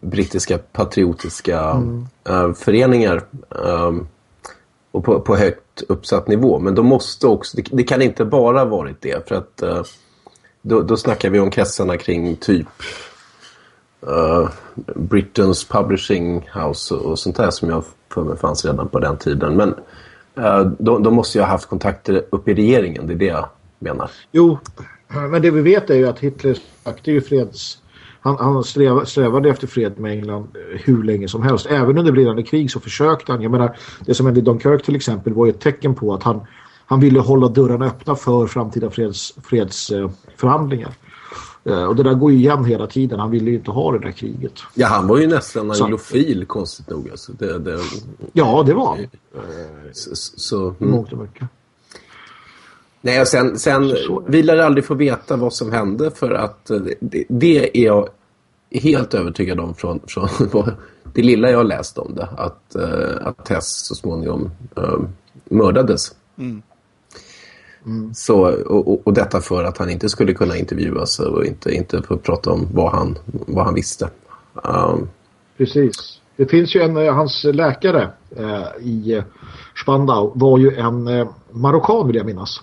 brittiska patriotiska eh, föreningar. um, och på, på högt uppsatt nivå. Men de måste också, det, det kan inte bara varit det. För att eh, då, då snackar vi om kretsarna kring typ uh, Britain's Publishing House och, och sånt där som jag för mig fanns redan på den tiden. Men uh, de, de måste ju ha haft kontakter upp i regeringen, det är det jag menar. Jo, men det vi vet är ju att Hitler sökte ju freds... Han, han sträva, strävade efter fred med England eh, hur länge som helst. Även under brinnande krig så försökte han. Jag menar, det som hände i Dunkirk till exempel var ju ett tecken på att han, han ville hålla dörrarna öppna för framtida fredsförhandlingar. Freds, eh, förhandlingar. Eh, och det där går ju igen hela tiden. Han ville ju inte ha det där kriget. Ja, han var ju nästan Så- anglofil, konstigt nog. Alltså. Det, det, Ja, det var han. så, så, i mm. mångt och mycket. Nej, och sen, sen vi lär aldrig få veta vad som hände för att eh, det, det är jag helt övertygad om från, från det lilla jag har läst om det. Att, uh, att Tess så småningom eh, mördades. Så, och, och, och detta för att han inte skulle kunna intervjuas och inte, inte få prata om vad han, vad han visste. Um, Precis. Det finns ju en, eh, hans läkare eh, i eh, Spandau var ju en eh, marockan vill jag minnas.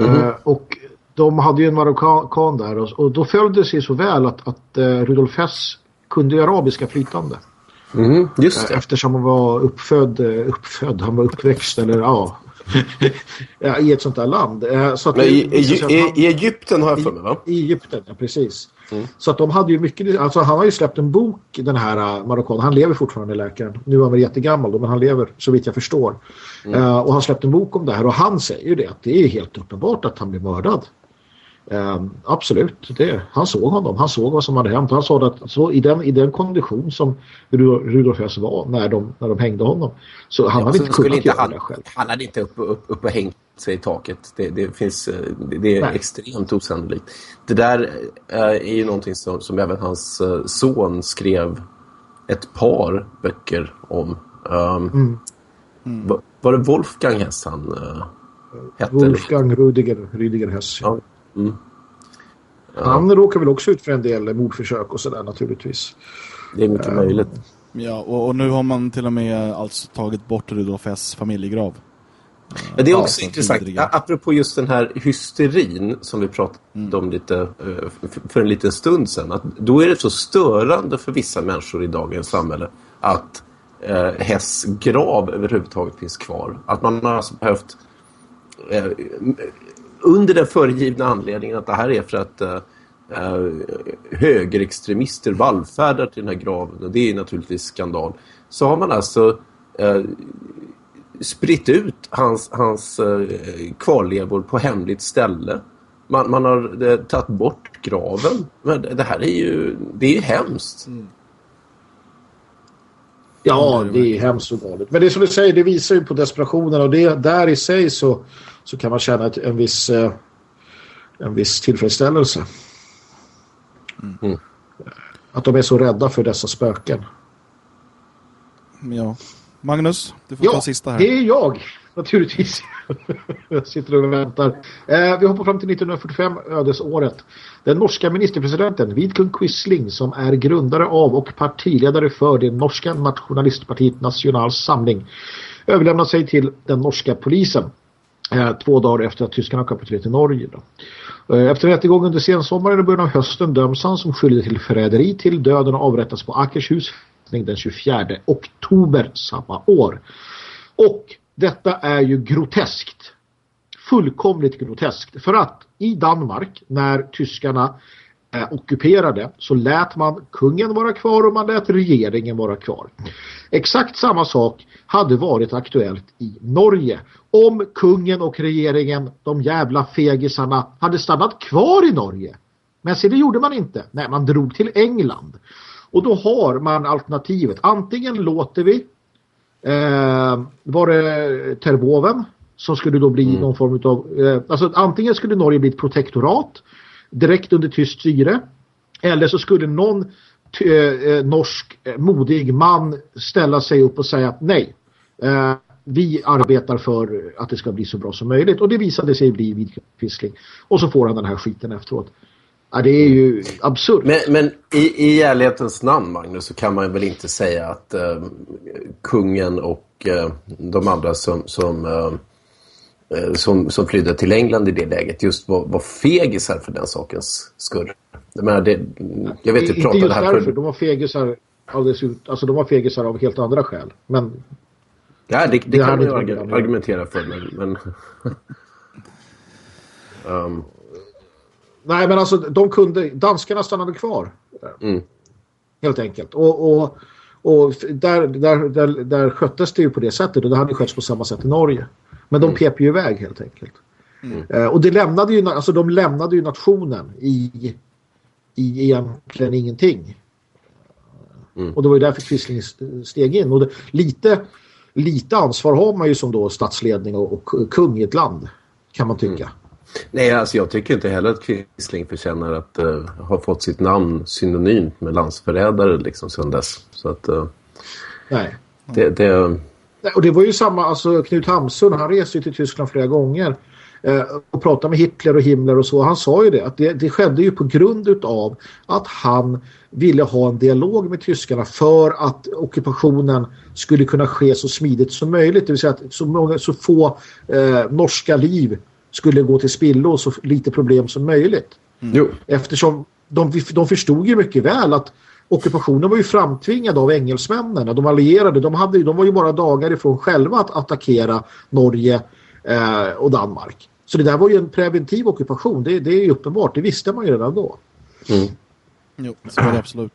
Eh, och de hade ju en marockan där och, och då följde det sig så väl att, att eh, Rudolf Hess kunde ju arabiska flytande. mhm, just det. Eftersom han var uppfödd, eh, uppfödd, han var uppväxt eller ja, i ett sånt där land. Eh, så att Men det i, i, i Egypten har jag för mig, va? i Egypten, ja precis. Så att de hade ju mycket, alltså han har ju släppt en bok den här uh, marockanen, han lever fortfarande läkaren. Nu är han väl jättegammal då, men han lever så vitt jag förstår. Eh, och han släppt en bok om det här och han säger ju det att det är helt uppenbart att han blev mördad. Eh, absolut, det, han såg honom, han såg vad som hade hänt. Han sa att så, i, den, i den kondition som Rudolf Hess var när de, när de hängde honom så han hade Så inte kunnat inte göra han, det själv. han hade inte upp, upp, upp och hängt sig i taket. Det, det, finns, eh, det, det är Nej. extremt osannolikt. Det där eh, är ju någonting som, som även hans eh, son skrev ett par böcker om. Um, va- Var det Wolfgang Hess han uh, hette? Wolfgang Rudiger, Rudiger Hess. Ja. Mm. Han råkar väl också ut för en del mordförsök och sådär naturligtvis. Det är mycket möjligt. Ja, och, och nu har man till och med alltså tagit bort Rudolf Hess familjegrav. Men det är Ja, också så intressant, vidriga. Apropå just den här hysterin som vi pratade om lite eh, för en liten stund sedan. Att då är det så störande för vissa människor i dagens samhälle att eh, Hess grav överhuvudtaget finns kvar. Att man har alltså behövt eh, under den föregivna anledningen att det här är för att eh, eh, högerextremister vallfärdar till den här graven och det är naturligtvis skandal. Så har man alltså eh, spritt ut hans, hans eh, kvarlevor på hemligt ställe. Man, man har eh, tagit bort graven. Men det här är ju, det är ju hemskt. Ja, det är hemskt och galet. Men det är som du säger, det visar ju på desperationen och det, där i sig så, så kan man känna ett, en, viss, eh, en viss tillfredsställelse. Mm. Att de är så rädda för dessa spöken. Ja. Magnus, du får ta Ja, sista här. det är jag naturligtvis. jag sitter och väntar. Eh, vi hoppar fram till 1945, ödesåret. Den norska ministerpresidenten Vidkun Quisling som är grundare av och partiledare för det norska nationalistpartiet National Samling överlämnar sig till den norska polisen eh, två dagar efter att tyskarna kapitulerat i Norge. Då. Eh, efter rättegång under sensommaren och början av hösten döms han som skyldig till förräderi till döden och avrättas på Akershus den 24 oktober samma år. Och detta är ju groteskt. Fullkomligt groteskt. För att i Danmark när tyskarna eh, ockuperade så lät man kungen vara kvar och man lät regeringen vara kvar. Exakt samma sak hade varit aktuellt i Norge om kungen och regeringen, de jävla fegisarna, hade stannat kvar i Norge. Men se det gjorde man inte. Nej, man drog till England. Och då har man alternativet. Antingen låter vi eh, var det Terboven som skulle då bli någon form av eh, alltså antingen skulle Norge bli ett protektorat direkt under tyst styre eller så skulle någon eh, eh, norsk eh, modig man ställa sig upp och säga att nej, eh, vi arbetar för att det ska bli så bra som möjligt och det visade sig bli vid Quisling. Och så får han den här skiten efteråt. Ja, det är ju absurt. Men, men i, i ärlighetens namn, Magnus, så kan man väl inte säga att eh, kungen och eh, de andra som, som, eh som, som flydde till England i det läget just var, var fegisar för den sakens skull. Jag, menar, det, jag vet inte, inte just här därför, för... de var fegisar av, desut, alltså, de var fegisar av helt andra skäl. Men Ja, det, det, det kan man ju argumentera för. Men, men um. Nej, men alltså de kunde, danskarna stannade kvar. Mm. Helt enkelt. Och, och, och där, där, där, där sköttes det ju på det sättet och det hade skötts på samma sätt i Norge. Men de mm. pep ju iväg helt enkelt. Mm. Uh, och det lämnade ju, alltså de lämnade ju nationen i, i egentligen ingenting. Mm. Och det var ju därför Quisling steg in. Och det, lite lite ansvar har man ju som då statsledning och, och kung i ett land kan man tycka. Mm. Nej, alltså jag tycker inte heller att Quisling förtjänar att uh, ha fått sitt namn synonymt med landsförrädare liksom sedan dess. Så att... Uh, Nej. Det, det, och det var ju samma, alltså Knut Hamsun, han reste ju till Tyskland flera gånger eh, och pratade med Hitler och Himmler och så. Han sa ju det, att det, det skedde ju på grund av att han ville ha en dialog med tyskarna för att ockupationen skulle kunna ske så smidigt som möjligt. Det vill säga att så, många, så få eh, norska liv skulle gå till spillo och så lite problem som möjligt. Mm. Eftersom de, de förstod ju mycket väl att ockupationen var ju framtvingad av engelsmännen. De allierade, de, hade, de var ju bara dagar ifrån själva att attackera Norge eh, och Danmark. Så det där var ju en preventiv ockupation. Det, det är ju uppenbart. Det visste man ju redan då. Mm. Jo, så var det absolut.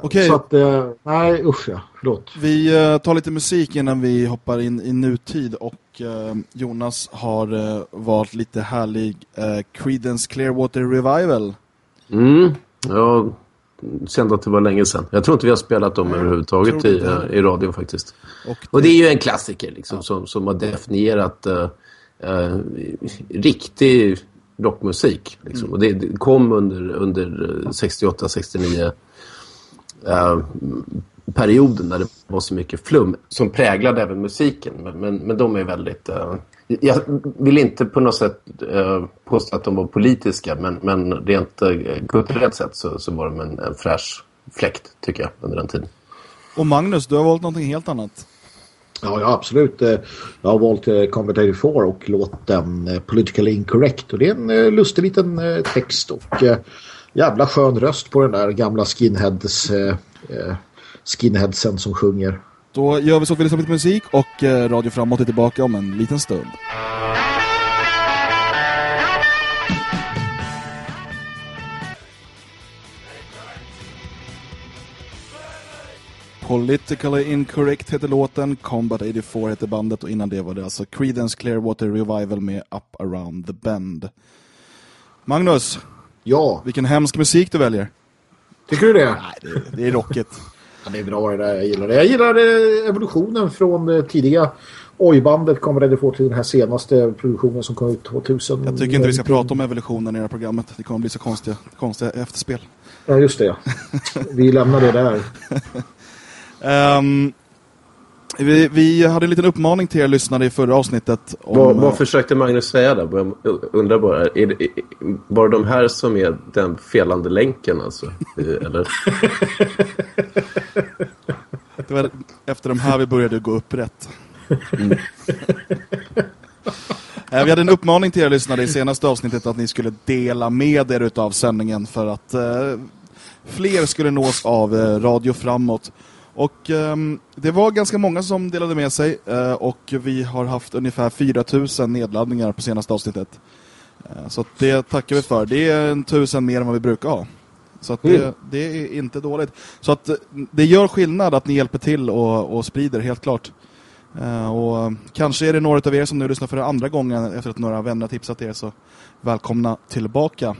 Okej. Så att, eh, nej usch ja, förlåt. Vi uh, tar lite musik innan vi hoppar in i nutid och uh, Jonas har uh, valt lite härlig uh, Creedence Clearwater Revival. Mm, jag kände att det var länge sedan. Jag tror inte vi har spelat dem överhuvudtaget i, i radio faktiskt. Och det... och det... är ju en klassiker liksom, ja. som, som har definierat riktig rockmusik. Liksom. Mm. Och det, det, kom under, under 68-69 eh, perioden när det var så mycket flum som präglade även musiken. Men, men, men de är väldigt... Eh, jag vill inte på något sätt eh, påstå att de var politiska men, men rent eh, kulturellt sett så, så var de en, en fräsch fläkt tycker jag under den tiden. Och Magnus, du har valt någonting helt annat. Ja, ja, absolut. Eh, jag har valt eh, Combat 84 och låten Politically Incorrect. Och det är en lustig liten text och jävla skön röst på den där gamla skinheads, skinheadsen som sjunger. Då gör vi så att vi lyssnar lite musik och Radio Framåt är tillbaka om en liten stund. Politically Incorrect heter låten, Combat 84 heter bandet och innan det var det alltså Creedence Clearwater Revival med Up Around the Bend. Magnus, ja. vilken hemsk musik du väljer. Tycker du det? Nej, det, det är rockigt. Ja, det är bra det där, jag gillar det. Jag gillar eh, evolutionen från det tidiga Oj-bandet kommer det få till den här senaste produktionen som kom ut 2000. Jag tycker inte vi ska prata om evolutionen i det här programmet. Det kommer bli så konstiga, konstiga efterspel. Ja, just det. Vi lämnar det där. Um, vi, vi, hade en liten uppmaning till er lyssnare i förra avsnittet. Om, vad, vad försökte Magnus säga där? Jag undrar bara, är det, var det de här som är den felande länken alltså? Eller? det var efter de här vi började gå upp rätt. Mm. Eh, vi hade en uppmaning till er lyssnare i senaste avsnittet att ni skulle dela med er av sändningen för att eh, fler skulle nås av eh, Radio Framåt. Och um, det var ganska många som delade med sig uh, och vi har haft ungefär 4000 nedladdningar på senaste avsnittet. Uh, så det tackar vi för. Det är en tusen mer än vad vi brukar ha. Så det, mm. det, är inte dåligt. Så att det gör skillnad att ni hjälper till och, och sprider, helt klart. Uh, och kanske är det några av er som nu lyssnar för andra gången efter att några vänner har tipsat er så välkomna tillbaka.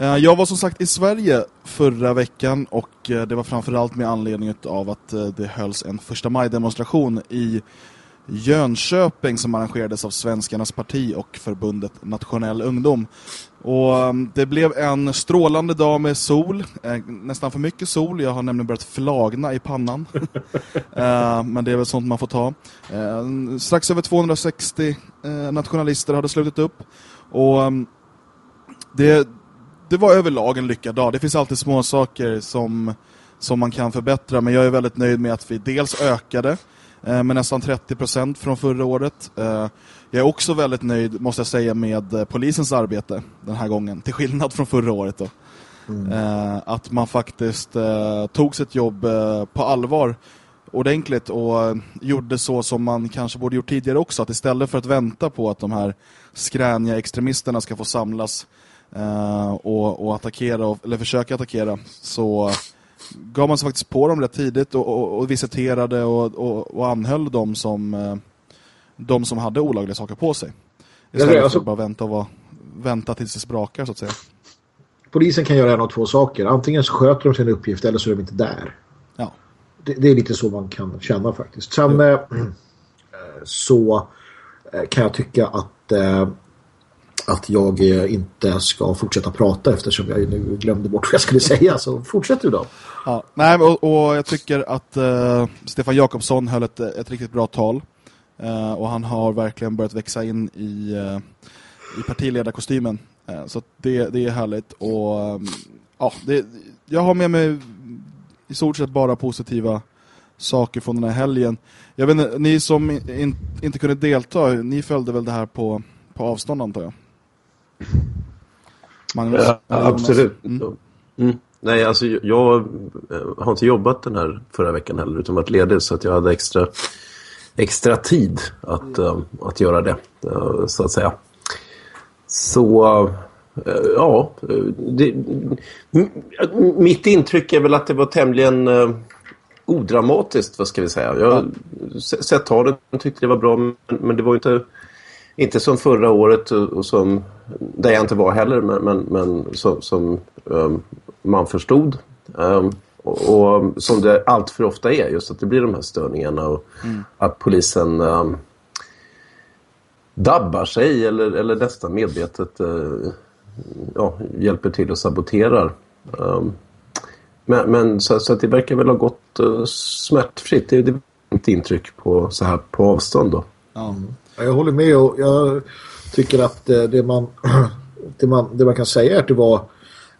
Eh, jag var som sagt i Sverige förra veckan och eh, det var framförallt med anledning av att eh, det hölls en första maj-demonstration i Jönköping som arrangerades av Svenskarnas parti och förbundet Nationell ungdom. Och det blev en strålande dag med sol, nästan för mycket sol. Jag har nämligen börjat flagna i pannan. men det är väl sånt man får ta. Strax över 260 eh, nationalister hade slutit upp. Och det, det var överlag en lyckad dag. Det finns alltid små saker som, som man kan förbättra. Men jag är väldigt nöjd med att vi dels ökade eh, med nästan 30% från förra året. Eh, jag är också väldigt nöjd, måste jag säga, med eh, polisens arbete den här gången. Till skillnad från förra året då. Mm. Eh, att man faktiskt eh, tog sitt jobb eh, på allvar ordentligt och gjorde så som man kanske borde gjort tidigare också. Att istället för att vänta på att de här skräniga extremisterna ska få samlas och, och, attackera, eller försöka attackera så gav man sig faktiskt på dem rätt tidigt och, och, och visiterade och, och, och anhöll dem som de som hade olagliga saker på sig. Istället för alltså, att bara vänta, och vara, vänta tills det sprakar så att säga. Polisen kan göra en av två saker. Antingen så sköter de sin uppgift eller så är de inte där. Ja. Det, det är lite så man kan känna faktiskt. Sen så eh, kan jag tycka att att jag inte ska fortsätta prata eftersom jag nu glömde bort vad jag skulle säga. Så fortsätt du då. Ja, nej, och, och jag tycker att uh, Stefan Jakobsson höll ett, ett riktigt bra tal. Uh, och han har verkligen börjat växa in i, uh, i partiledarkostymen. Uh, så det, det är härligt. Och um, ja, det, jag har med mig i stort sett bara positiva saker från den här helgen. Jag vet inte, ni som in, inte kunde delta, ni följde väl det här på, på avstånd antar jag? Magnus? Ja, absolut. Mm. Mm. Nej, alltså jag har inte jobbat den här förra veckan heller utan varit ledig så att jag hade extra extra tid att, uh, att göra det, uh, så att säga. Så, ja, det, mitt intryck är väl att det var tämligen odramatiskt, vad ska vi säga. Jag har sett talen och tyckte det var bra, men, men det var inte, inte som förra året, och som, där jag inte var heller, men, men, men som, som um, man förstod. Um, och, och, som det allt för ofta är, just att det blir de här störningarna och mm. att polisen um, dabbar sig eller, eller nästan medvetet uh, ja, hjälper till och saboterar. Men, men så, så, att det verkar väl ha gått uh, smärtfritt. Det, det är ett intryck på, så här på avstånd då. Ja. Jag håller med och jag tycker att uh, det man, det man, det man kan säga är att det var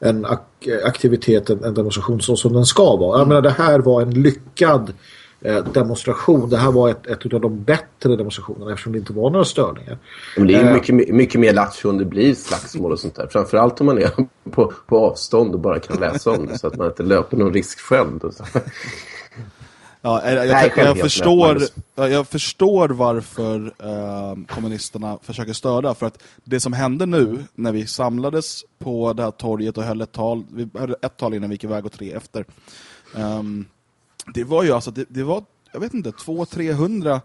en ak aktivitet, en, demonstration så som den ska vara. Jag menar, det här var en lyckad eh, demonstration. Det här var ett, ett av de bättre demonstrationerna eftersom det inte var några störningar. Men det är eh, mycket, mycket mer lattjo om det blir slagsmål och sånt där. Framförallt om man är på, på avstånd och bara kan läsa om det så att man inte löper någon risk själv. Ja, jag, jag, jag, förstår, jag förstår varför eh, kommunisterna försöker störa. För att det som hände nu när vi samlades på det här torget och höll ett tal, vi höll ett tal innan vi gick iväg och tre efter. Um, det var ju alltså, det, det var, jag vet inte, 200-300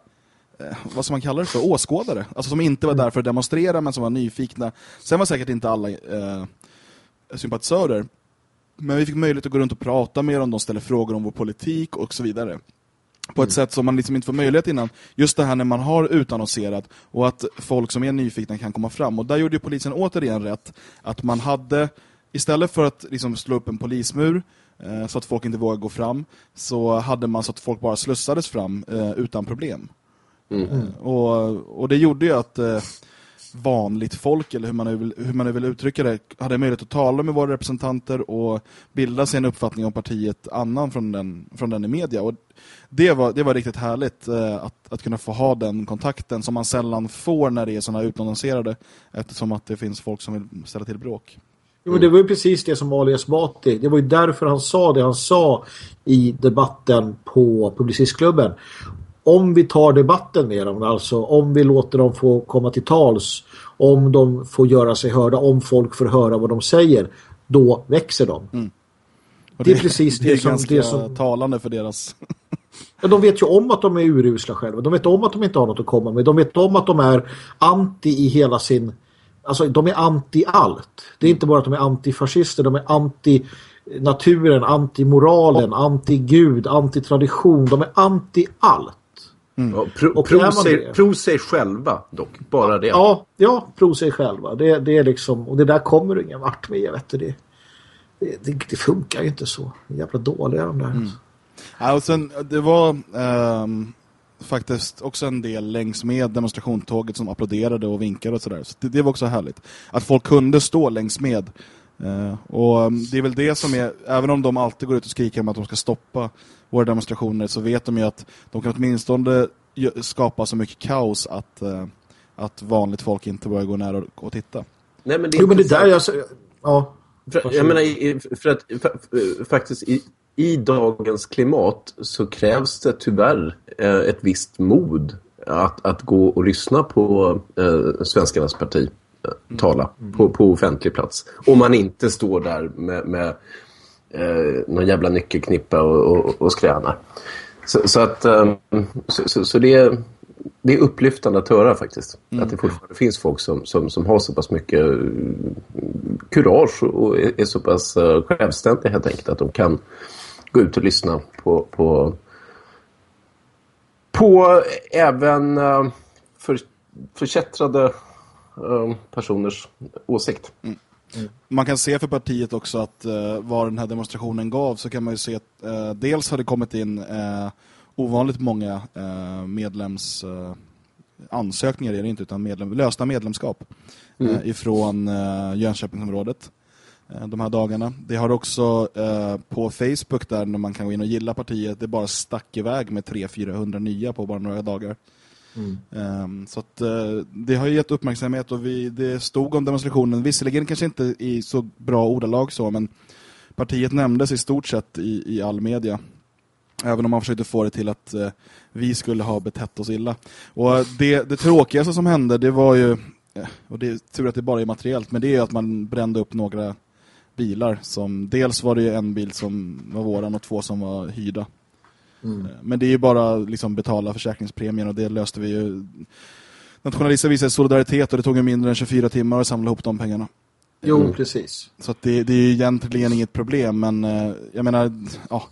eh, vad som man kallar det för, åskådare. Alltså som inte var där för att demonstrera men som var nyfikna. Sen var säkert inte alla eh, sympatisörer. Men vi fick möjlighet att gå runt och prata med dem, de ställer frågor om vår politik och så vidare. På ett mm. sätt som man liksom inte får möjlighet innan. Just det här när man har utannonserat och att folk som är nyfikna kan komma fram. Och där gjorde ju polisen återigen rätt. Att man hade, istället för att liksom slå upp en polismur eh, så att folk inte vågar gå fram, så hade man så att folk bara slussades fram eh, utan problem. Mm. Eh, och, och det gjorde ju att eh, vanligt folk, eller hur man, nu vill, hur man nu vill uttrycka det, hade möjlighet att tala med våra representanter och bilda sig en uppfattning om partiet annan från den, från den i media. Och det var, det var riktigt härligt eh, att, att kunna få ha den kontakten som man sällan får när det är sådana utannonserade eftersom att det finns folk som vill ställa till bråk. Jo, det var ju precis det som Ali Esbati, det var ju därför han sa det han sa i debatten på Publicistklubben om vi tar debatten med dem, alltså om vi låter dem få komma till tals, om de får göra sig hörda, om folk får höra vad de säger, då växer de. Mm. Det, det, är precis det, det är som... Det som talande för deras... ja, de vet ju om att de är urusla själva. De vet om att de inte har något att komma med. De vet om att de är anti i hela sin... Alltså de är anti allt. Det är inte bara att de är antifascister, de är anti naturen, anti moralen, anti gud, anti tradition. De är anti allt. Ja, pro, pro, sig, pro sig själva dock, bara det. Ja, ja, prov sig själva. Det, det är liksom, och det där kommer du ingen vart med, vet du. Det, det, det, funkar ju inte så. Jävla dåliga de där. Ja, och sen, det var ehm, faktiskt också en del längs med demonstrationståget som applåderade och vinkade och sådär. Så det, det var också härligt. Att folk kunde stå längs med. Eh, och um, det är väl det som är, även om de alltid går ut och skriker om att de ska stoppa våra demonstrationer så vet de ju att de kan åtminstone skapa så mycket kaos att, eh, att vanligt folk inte börjar gå nära och, och titta. Nej, men det är Jo, men det där jag... Ja. För, jag menar, i- för att fa- faktiskt i, i dagens klimat så krävs det tyvärr eh, ett visst mod att, att gå och lyssna på eh, Svenskarnas parti tala på, på offentlig plats. Om man inte står där med, med eh, någon jävla nyckelknippa och, och, och skränar. Så, så att eh, så, så, så det är det är upplyftande att höra faktiskt. Att det fortfarande finns folk som, som, som har så pass mycket eh, kurage och är, är så pass uh, självständiga helt enkelt att de kan gå ut och lyssna på, på, på även uh, för, förkättrade eh, personers åsikt. Man kan se för partiet också att eh, vad den här demonstrationen gav så kan man ju se att eh, dels har det kommit in eh, ovanligt många eh, medlems eh, ansökningar är det inte utan medlem, lösta medlemskap eh, ifrån eh, Jönköpingsområdet eh, de här dagarna. Det har också på Facebook där när man kan gå in och gilla partiet det bara stack iväg med 300-400 nya på bara några dagar. Mm. Ehm, så att eh, det har ju gett uppmärksamhet och vi, det stod om demonstrationen, visserligen kanske inte i så bra ordalag så, men partiet nämndes i stort sett i, i all media. Även om man försökte få det till att eh, vi skulle ha betett oss illa. Och eh, det, det tråkigaste som hände, det var ju, eh, och det är tur att det bara är materiellt, men det är ju att man brände upp några bilar. som Dels var det ju en bil som var våran och två som var hyrda. Eh, Men det är ju bara liksom betala försäkringspremien och det löste vi ju. Nationalister visade solidaritet och det tog ju mindre än 24 timmar att samla ihop de pengarna. Jo, precis. Så att det, det är ju egentligen inget problem, men eh, jag menar, ja,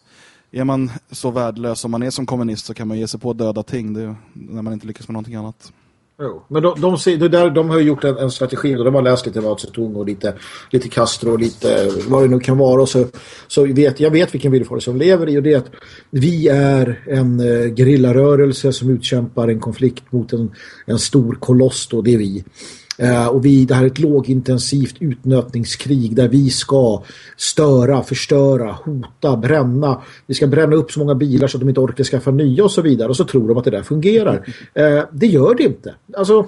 är man så värdelös som man är som kommunist så kan man ge sig på döda ting det, när man inte lyckas med någonting annat. Jo. Men de, de, de, där, de har ju gjort en, en strategi och de har läst lite Mao Zedong och lite, lite Castro och lite vad det nu kan vara. Och så, så vet, jag vet vilken villfarelse som lever i och det är att vi är en eh, gerillarörelse som utkämpar en konflikt mot en, en stor koloss då, det är vi. Eh, och vi, det här är ett lågintensivt utnötningskrig där vi ska störa, förstöra, hota, bränna. Vi ska bränna upp så många bilar så att de inte orkar skaffa nya och så vidare. Och så tror de att det där fungerar. Eh, det gör det inte. Alltså,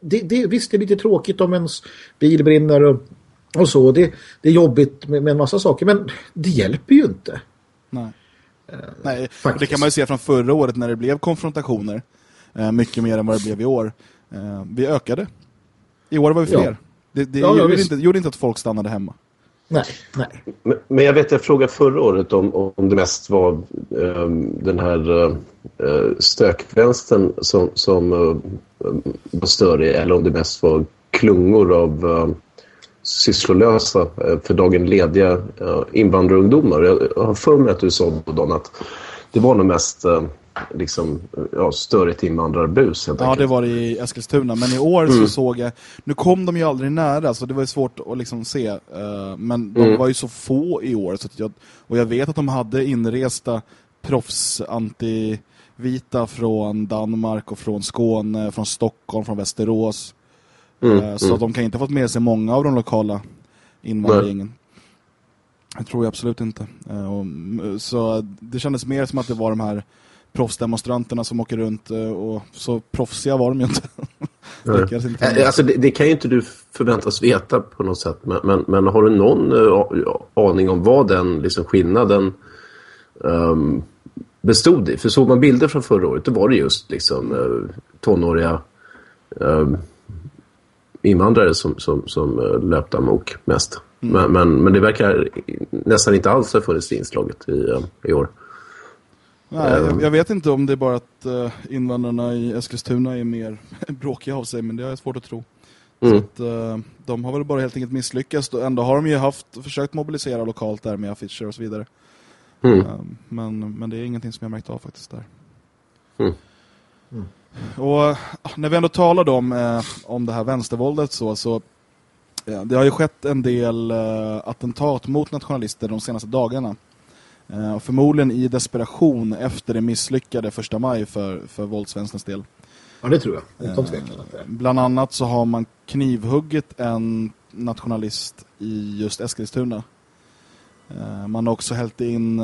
det, det, visst, det är lite tråkigt om ens bil brinner och, och så. Det, det är jobbigt med, med en massa saker. Men det hjälper ju inte. Nej. Nej, och faktiskt. det kan man ju se från förra året när det blev konfrontationer. Eh, mycket mer än vad det blev i år. Eh, vi ökade. I år var vi Ja. fler. Det, det Ja, ja, gjorde, inte, gjorde inte att folk stannade hemma. Nej, nej. Men, men jag vet, jag frågade förra året om, om det mest var ehm, den här uh, stökvänstern som, som uh, var störig eller om det mest var klungor av uh, sysslolösa, eh, för dagen lediga invandrarungdomar. Jag, jag har för mig att du sa Don, att det var nog mest liksom, uh, ja, störigt invandrarbus helt Ja, enkelt. det var det i Eskilstuna. Men i år så såg jag... Nu kom de ju aldrig nära, så det var ju svårt att liksom se. eh, men de var ju så få i år. Så jag, och jag vet att de hade inresta proffs-anti-vita från Danmark och från Skåne, från Stockholm, från Västerås. Eh, så de kan inte ha fått med sig många av de lokala invandringen. Det tror jag absolut inte. Eh, mm, så det kändes mer som att det var de här proffsdemonstranterna som åker runt eh, och så proffsiga var de ju inte. Eh, Alltså det, det kan ju inte du förväntas veta på något sätt. Men, men, men har du någon eh, aning om vad den liksom, skillnaden ehm, bestod i? För såg man bilder från förra året, då var det just liksom, uh, tonåriga ehm, invandrare som, som, som uh, löpte amok mest. Men, men, men det verkar nästan inte alls ha funnits det inslaget i, i år. Nej, jag, jag vet inte om det är bara att uh, invandrarna i Eskilstuna är mer bråkiga av sig, men det har jag svårt att tro. Så att, eh, de har väl bara helt enkelt misslyckats. Då. Ändå har de ju haft, försökt mobilisera lokalt där med affischer och så vidare. Mm. Eh, men, men det är ingenting som jag märkt av faktiskt där. Mm. Mm. Och när vi ändå talade om, eh, om det här vänstervåldet så, så det har ju skett en del eh, attentat mot nationalister de senaste dagarna. Eh, förmodligen i desperation efter det misslyckade första maj för, för våldsvänsterns del. Ja, det tror jag. Utan tvekan. Bland annat så har man knivhuggit en nationalist i just Eskilstuna. Man har också hällt in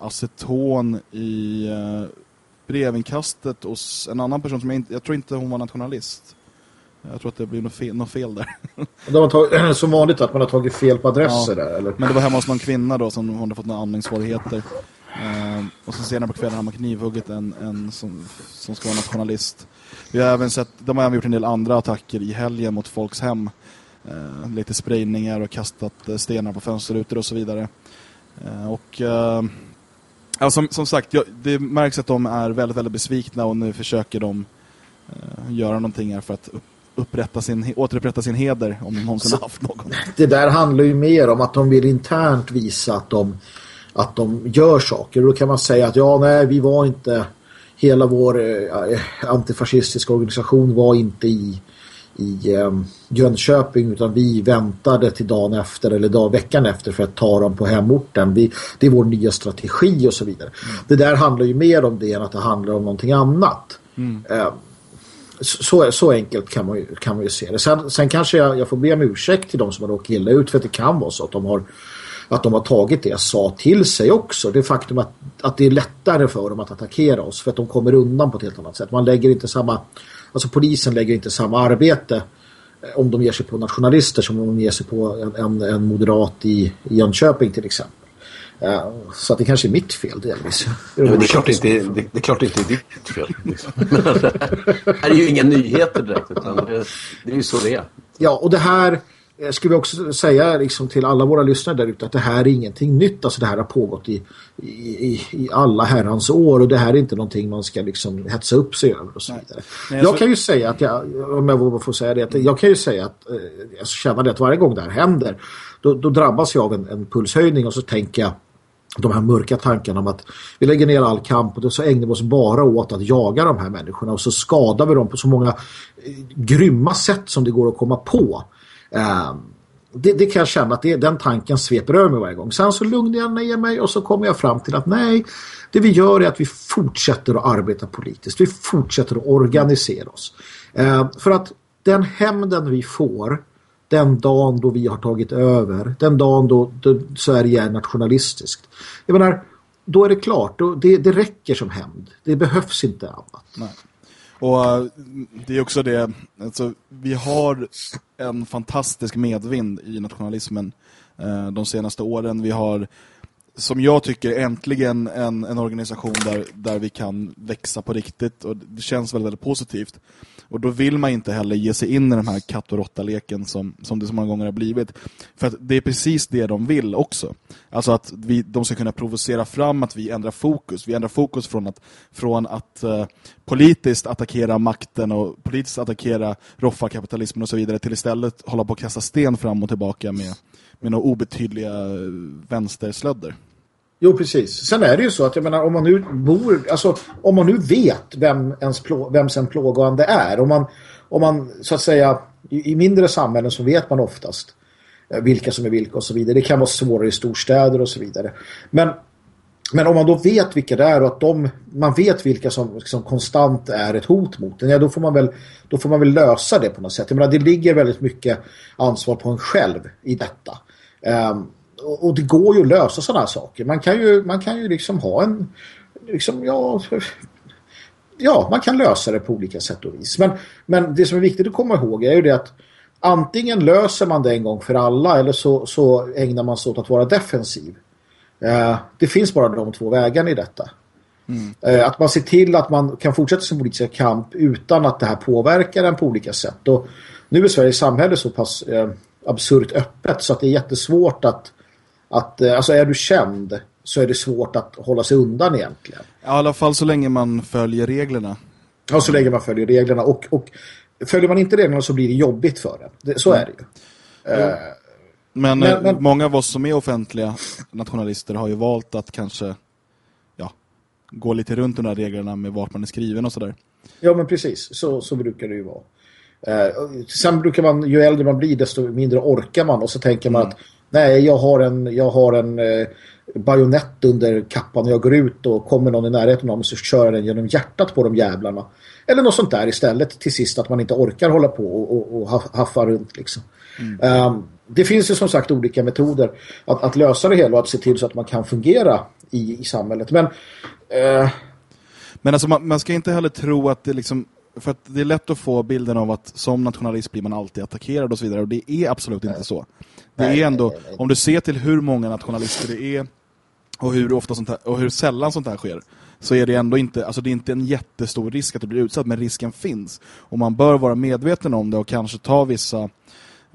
aceton i brevinkastet hos en annan person som jag, inte, jag tror inte hon var nationalist. Jag tror att det blir något fel, något fel där. Det var tagit, som vanligt att man har tagit fel på adresser ja, där, eller? Men det var hemma hos någon kvinna då som hon hade fått några andningssvårigheter. Uh, och så senare på kvällen har man knivhugget en, en som, som ska vara nationalist. Vi har även sett, de har även gjort en del andra attacker i helgen mot folks hem. Uh, lite spridningar och kastat stenar på fönsterrutor och så vidare. Uh, och Ja, som, som sagt, jag, det märks att de är väldigt, väldigt besvikna och nu försöker de uh, göra någonting här för att upprätta sin, återupprätta sin heder om de någonsin har haft någon. Det där handlar ju mer om att de vill internt visa att de, att de gör saker. Och då kan man säga att ja, nej, vi var inte hela vår eh, antifascistiska organisation var inte i i eh, Jönköping utan vi väntade till dagen efter eller dag, veckan efter för att ta dem på hemorten. Vi, det är vår nya strategi och så vidare. Mm. Det där handlar ju mer om det än att det handlar om någonting annat. Mm. Eh, så, så enkelt kan man ju, kan man ju se det. Sen, sen kanske jag, jag får be om ursäkt till de som har råkat illa ut för att det kan vara så att de har att de har tagit det jag sa till sig också. Det faktum att, att det är lättare för dem att attackera oss för att de kommer undan på ett helt annat sätt. Man lägger inte samma Alltså polisen lägger inte samma arbete eh, om de ger sig på nationalister som om de ger sig på en, en, en moderat i, i Jönköping till exempel. Så att det kanske är mitt fel delvis. Det är, ja, det är, klart, inte, det, det är klart inte är ditt fel. Liksom. det här är ju inga nyheter direkt utan det, det är ju så det är. Ja, och det här Eh, ska vi också säga liksom till alla våra lyssnare där ute att det här är ingenting nytt. Alltså det här har pågått i, i, i alla herrans år och det här är inte någonting man ska liksom hetsa upp sig över och så vidare. Nej, jag, jag kan ju säga att jag, om jag får säga det, att jag kan ju säga att eh, jag känner det att varje gång det här händer då, då drabbas jag av en, en pulshöjning och så tänker jag de här mörka tankarna om att vi lägger ner all kamp och så ägnar vi oss bara åt att jaga de här människorna och så skadar vi dem på så många eh, grymma sätt som det går att komma på. Eh, det, det, kan jag känna att det, den tanken sveper över mig varje gång. Sen så lugnar jag ner mig och så kommer jag fram till att nej, det vi gör är att vi fortsätter att arbeta politiskt. Vi fortsätter att organisera oss. Eh, för att den hämnden vi får den dagen då vi har tagit över, den dagen då, då Sverige är nationalistiskt. Jag menar, då är det klart. Då, det, det räcker som hämnd. Det behövs inte annat. Nej. Och eh, det är också det, alltså, vi har en fantastisk medvind i nationalismen eh, de senaste åren. Vi har, som jag tycker, äntligen en, en organisation där, där vi kan växa på riktigt och det känns väldigt, väldigt positivt. Och då vill man inte heller ge sig in i den här katt- och råtta-leken som, som det så många gånger har blivit. För att det är precis det de vill också. Alltså att vi, de ska kunna provocera fram att vi ändrar fokus. Vi ändrar fokus från att, från att eh, politiskt attackera makten och politiskt attackera roffarkapitalismen och så vidare till istället hålla på att kasta sten fram och tillbaka med, med några obetydliga eh, vänsterslödder. Jo, precis. Sen är det ju så att jag menar, om man nu bor, alltså om man nu vet vem ens plå, vems en plågande är, om man, om man så att säga, i, i, mindre samhällen så vet man oftast eh, vilka som är vilka och så vidare. Det kan vara svårare i storstäder och så vidare. Men, men om man då vet vilka det är och att de, man vet vilka som, som konstant är ett hot mot en, ja då får man väl, då får man väl lösa det på något sätt. Jag menar, det ligger väldigt mycket ansvar på en själv i detta. Um, och det går ju att lösa sådana här saker. Man kan ju, man kan ju liksom ha en liksom, ja, ja, man kan lösa det på olika sätt och vis. Men, men det som är viktigt att komma ihåg är ju det att antingen löser man det en gång för alla eller så, så ägnar man sig åt att vara defensiv. Eh, det finns bara de två vägarna i detta. Mm. Eh, att man ser till att man kan fortsätta sin politiska kamp utan att det här påverkar en på olika sätt. Och nu är Sveriges samhälle så pass eh, absurt öppet så att det är jättesvårt att att eh, alltså är du känd så är det svårt att hålla sig undan egentligen. I alla fall så länge man följer reglerna. Ja, så länge man följer reglerna. Och, och följer man inte reglerna så blir det jobbigt för en. så är det ju. Mm. Uh, men, men, men, många av oss som är offentliga nationalister har ju valt att kanske ja, gå lite runt de där reglerna med vart man är skriven och sådär. Ja, men precis. Så, så brukar det ju vara. Eh, sen brukar man, ju äldre man blir desto mindre orkar man och så tänker man att nej, jag har en, jag har en eh, bajonett under kappan och jag går ut och kommer någon i närheten av mig så kör jag den genom hjärtat på de jävlarna. Eller något sånt där istället till sist att man inte orkar hålla på och, och, och haffa runt liksom. Um, det finns ju som sagt olika metoder att, att lösa det hela och att se till så att man kan fungera i, i samhället. Men, uh... Men alltså man, man, ska inte heller tro att det liksom för att det är lätt att få bilden av att som nationalist blir man alltid attackerad och så vidare och det är absolut inte så. Det är ändå, om du ser till hur många nationalister det är och hur ofta sånt här, och hur sällan sånt här sker så är det ändå inte, alltså det är inte en jättestor risk att du blir utsatt, men risken finns. Och man bör vara medveten om det och kanske ta vissa,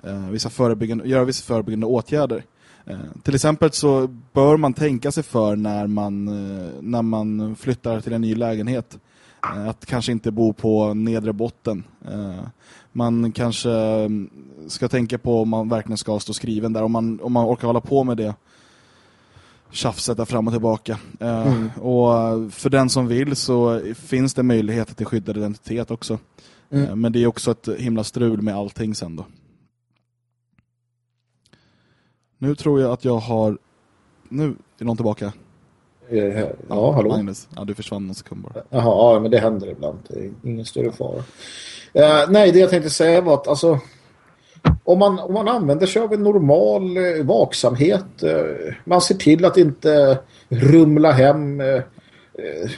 eh, vissa förebyggande, göra vissa förebyggande åtgärder. Eh, till exempel så bör man tänka sig för när man, eh, när man flyttar till en ny lägenhet. Eh, att kanske inte bo på nedre botten. Eh, man kanske mm, ska tänka på om man verkligen ska stå skriven där. Om man, om man orkar hålla på med det tjafset där fram och tillbaka. Eh, mm. Och för den som vill så finns det möjligheter till skyddad identitet också. Mm. Men det är också ett himla strul med allting sen då. Nu tror jag att jag har... Nu är någon tillbaka. Ja, ja hallå. Magnus, ja, du försvann en sekund bara. Jaha, ja, men det händer ibland. Det är ingen större fara. Uh, nej, det jag tänkte säga var att alltså, om, man, om man använder sig av en normal uh, vaksamhet, uh, man ser till att inte rumla hem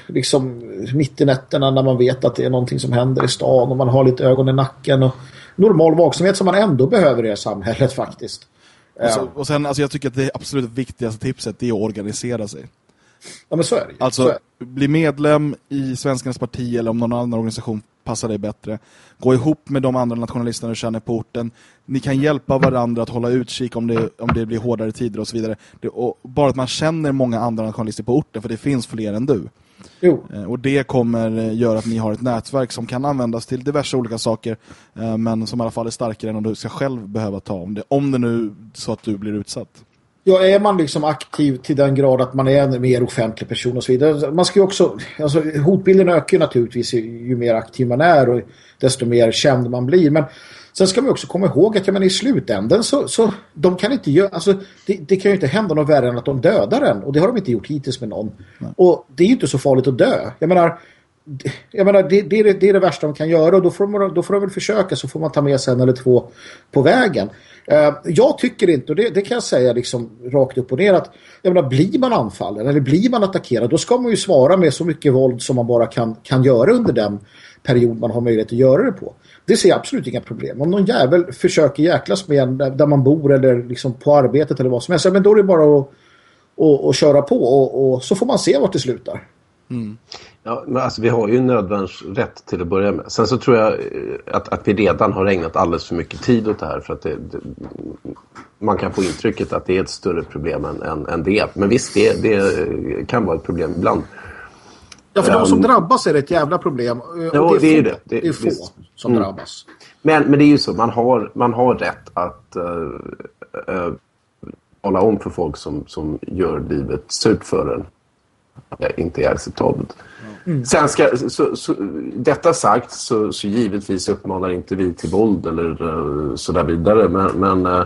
liksom mitt i nätterna när man vet att det är någonting som händer i stan och man har lite ögon i nacken och normal vaksamhet som man ändå behöver i det samhället faktiskt. Och, så, och sen, alltså jag tycker att det absolut viktigaste tipset är att organisera sig. Ja, men så är det Alltså, är det. bli medlem i Svenskarnas parti eller om någon annan organisation passar dig bättre. Gå ihop med de andra nationalisterna du känner på orten. Ni kan hjälpa varandra att hålla utkik om det, om det blir hårdare tider och så vidare. Det, och bara att man känner många andra nationalister på orten, för det finns fler än du. Jo. Eh, och det kommer eh, göra att ni har ett nätverk som kan användas till diverse olika saker eh, men som i alla fall är starkare än om du ska själv behöva ta om det. Om det nu så att du blir utsatt. Ja, är man liksom aktiv till den grad att man är en mer offentlig person och så vidare. Man ska ju också, alltså hotbilden ökar naturligtvis ju mer aktiv man är och desto mer känd man blir. Men sen ska man också komma ihåg att jag menar, i slutändan så, så de kan inte göra, alltså det, det, kan ju inte hända något värre än att de dödar en. Och det har de inte gjort hittills med någon. Nej. Och det är ju inte så farligt att dö. Jag menar, jag menar det, det, är det, det, är det värsta de kan göra och då får, man, då får de väl försöka så får man ta med sig en eller två på vägen. Eh, jag tycker inte, och det, det, kan jag säga liksom rakt upp och ner att jag menar, blir man anfallen eller blir man attackerad då ska man ju svara med så mycket våld som man bara kan, kan göra under den period man har möjlighet att göra det på. Det ser jag absolut inga problem. Om någon jävel försöker jäklas med en där, man bor eller liksom på arbetet eller vad som helst, men då är det bara att, att, att köra på och, och så får man se vart det slutar. Mm. Ja, men alltså, vi har ju nödvärnsrätt till att börja med. Sen så tror jag eh, att, att vi redan har ägnat alldeles för mycket tid åt det här. För att det, det, man kan få intrycket att det är ett större problem än, än, än det Men visst, det, det kan vara ett problem ibland. Ja, för de som drabbas är det ett jävla problem. Ja, det, är, det är få, det. Det, är få visst. som mm. drabbas. Men, men det är ju så, man har, man har rätt att uh, uh, tala om för folk som, som gör livet surt för en. Det inte är acceptabelt. Mm. Sen ska, så, så, detta sagt så, så givetvis uppmanar inte vi till våld eller uh, så där vidare. Men, men uh,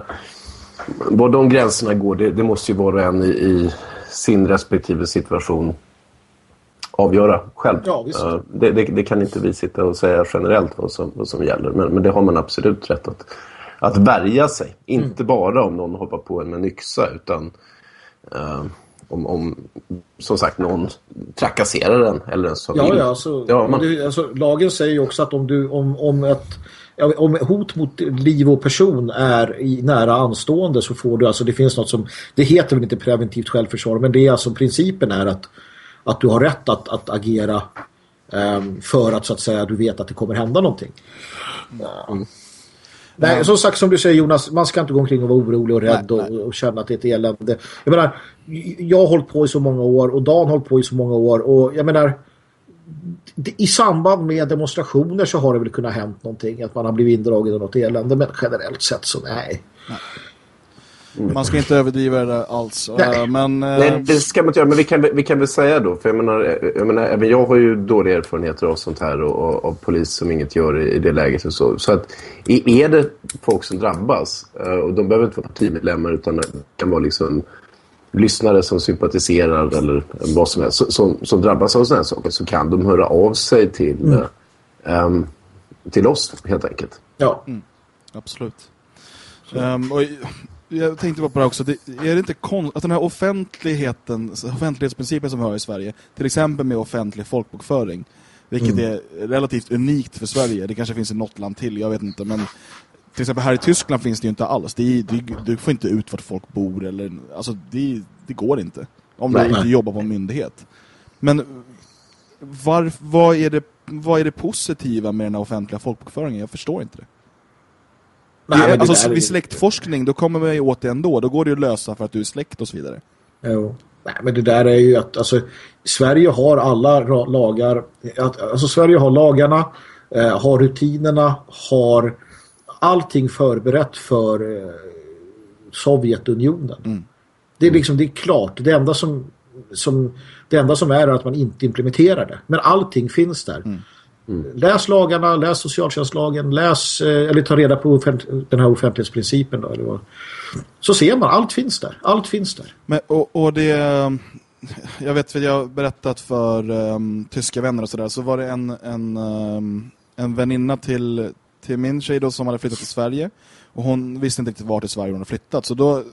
var de gränserna går, det, det måste ju vara en i, i, sin respektive situation avgöra själv. Ja, uh, det, det, det, kan inte vi sitta och säga generellt vad som, vad som gäller. Men, men det har man absolut rätt att, att värja sig. Inte mm. bara om någon hoppar på en med en yxa utan om, om som sagt någon trakasserar den eller familj. Ja, ja, alltså, ja man... det, alltså, lagen säger ju också att om, du, om, om, ett, om hot mot liv och person är i nära anstående så får du, alltså det finns något som, det heter väl inte preventivt självförsvar men det är alltså principen är att, att du har rätt att, att agera um, för att så att säga du vet att det kommer hända någonting. Mm. Nej, som sagt som du säger Jonas, man ska inte gå omkring och vara orolig och rädd nej, nej. Och, och, känna att det är ett elände. Jag menar, jag har hållit på i så många år och Dan har hållit på i så många år och jag menar i samband med demonstrationer så har det väl kunnat hänt någonting att man har blivit indragen i något elände men generellt sett så nej. nej. Man ska inte överdriva det alls. Nej. Eh, Men, eh, Nej, det ska man inte göra. Men vi kan, vi kan väl säga då, för jag menar, jag menar, även jag har ju dåliga erfarenheter av sånt här och, och av polis som inget gör i, i det läget och så. Så att i- är det folk som drabbas, eh, och de behöver inte vara partimedlemmar utan det kan vara liksom lyssnare som sympatiserar eller vad som helst, så- som, som drabbas av sådana här saker så kan de höra av sig till, eh, em, till oss helt enkelt. Ja. Absolut. Ehm, och jag tänkte bara på det också. Det, är det inte konstigt att den här offentligheten, offentlighetsprincipen som vi har i Sverige, till exempel med offentlig folkbokföring, vilket är relativt unikt för Sverige. Det kanske finns i något land till, jag vet inte. Men till exempel här i Tyskland finns det ju inte alls. Det är, det, du får inte ut vart folk bor. Eller, alltså det, det går inte. Om du Nej. inte jobbar på en myndighet. Men var, vad, är det, vad är det positiva med den här offentliga folkbokföringen? Jag förstår inte det. Nej, det alltså, är- vid släktforskning, då kommer man ju åt det ändå. Då går det ju att lösa för att du är släkt och så vidare. Jo. Nej, men det där är ju att alltså, Sverige har alla lagar. Att, alltså Sverige har lagarna, eh, har rutinerna, har allting förberett för eh, Sovjetunionen. Det är liksom det är klart. Det enda som, som det enda som är, är att man inte implementerar det. Men allting finns där. Mm. Läs lagarna, läs socialtjänstlagen, läs eh, eller ta reda på den här offentlighetsprincipen då, eller vad. Så ser man, allt finns där. Allt finns där. Men, och, och det... Jag vet, för jag har berättat för um, tyska vänner och sådär, så var det en, en, um, en väninna till, till min tjej då som hade flyttat till Sverige. Och hon visste inte riktigt vart i Sverige hon hade flyttat. Så då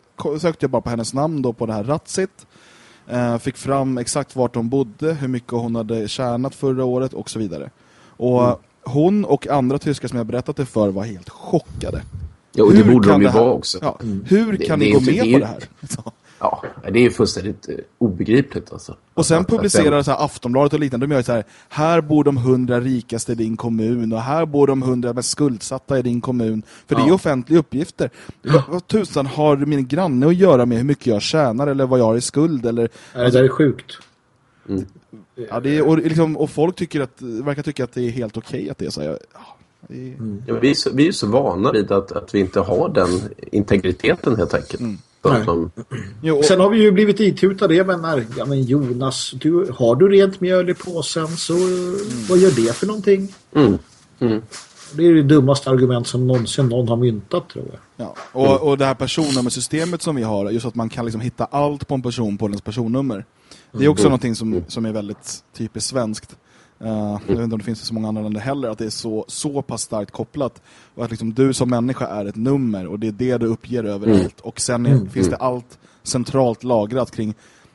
sökte jag bara på hennes namn då på det här Ratsit. Eh, fick fram exakt vart hon bodde, hur mycket hon hade tjänat förra året och så vidare. Och hon och andra tyskar som jag berättat det för var helt chockade. Ja, och det Hur borde kan de ju vara också. Ja, Hur Det- kan det ni gå med det på det här? Ja, det är ju fullständigt eh, obegripligt alltså. Och sen Att- publicerar så här Aftonbladet och liknande. De gör så här, här bor de hundra rikaste i din kommun och här bor de hundra mest skuldsatta i din kommun. För det är offentliga uppgifter. Vad, vad tusan har min granne att göra med hur mycket jag tjänar eller vad jag har i skuld? Eller, Nej, det där är sjukt. Ja, det är, och, liksom, och folk tycker att, verkar tycka att det är helt okej att det är så här. Ja, det är, Ja, vi, är så, vi är så vana vid att, att vi inte har den integriteten helt enkelt. Mm. De, jo, och, Sen har vi ju blivit itutade det, men, när, ja, men Jonas, du, har du rent mjöl i påsen så vad gör det för någonting? mm, mm. Det är det dummaste argument som någonsin någon har myntat tror jag. ja. och, och det här personnummersystemet som vi har, just att man kan liksom hitta allt på en person på dens personnummer. Det är också någonting som, som är väldigt typiskt svenskt. Uh, jag vet inte om det finns i så många andra länder heller, att det är så, så pass starkt kopplat. Och att liksom du som människa är ett nummer och det är det du uppger överallt. Och sen är, finns det allt centralt lagrat kring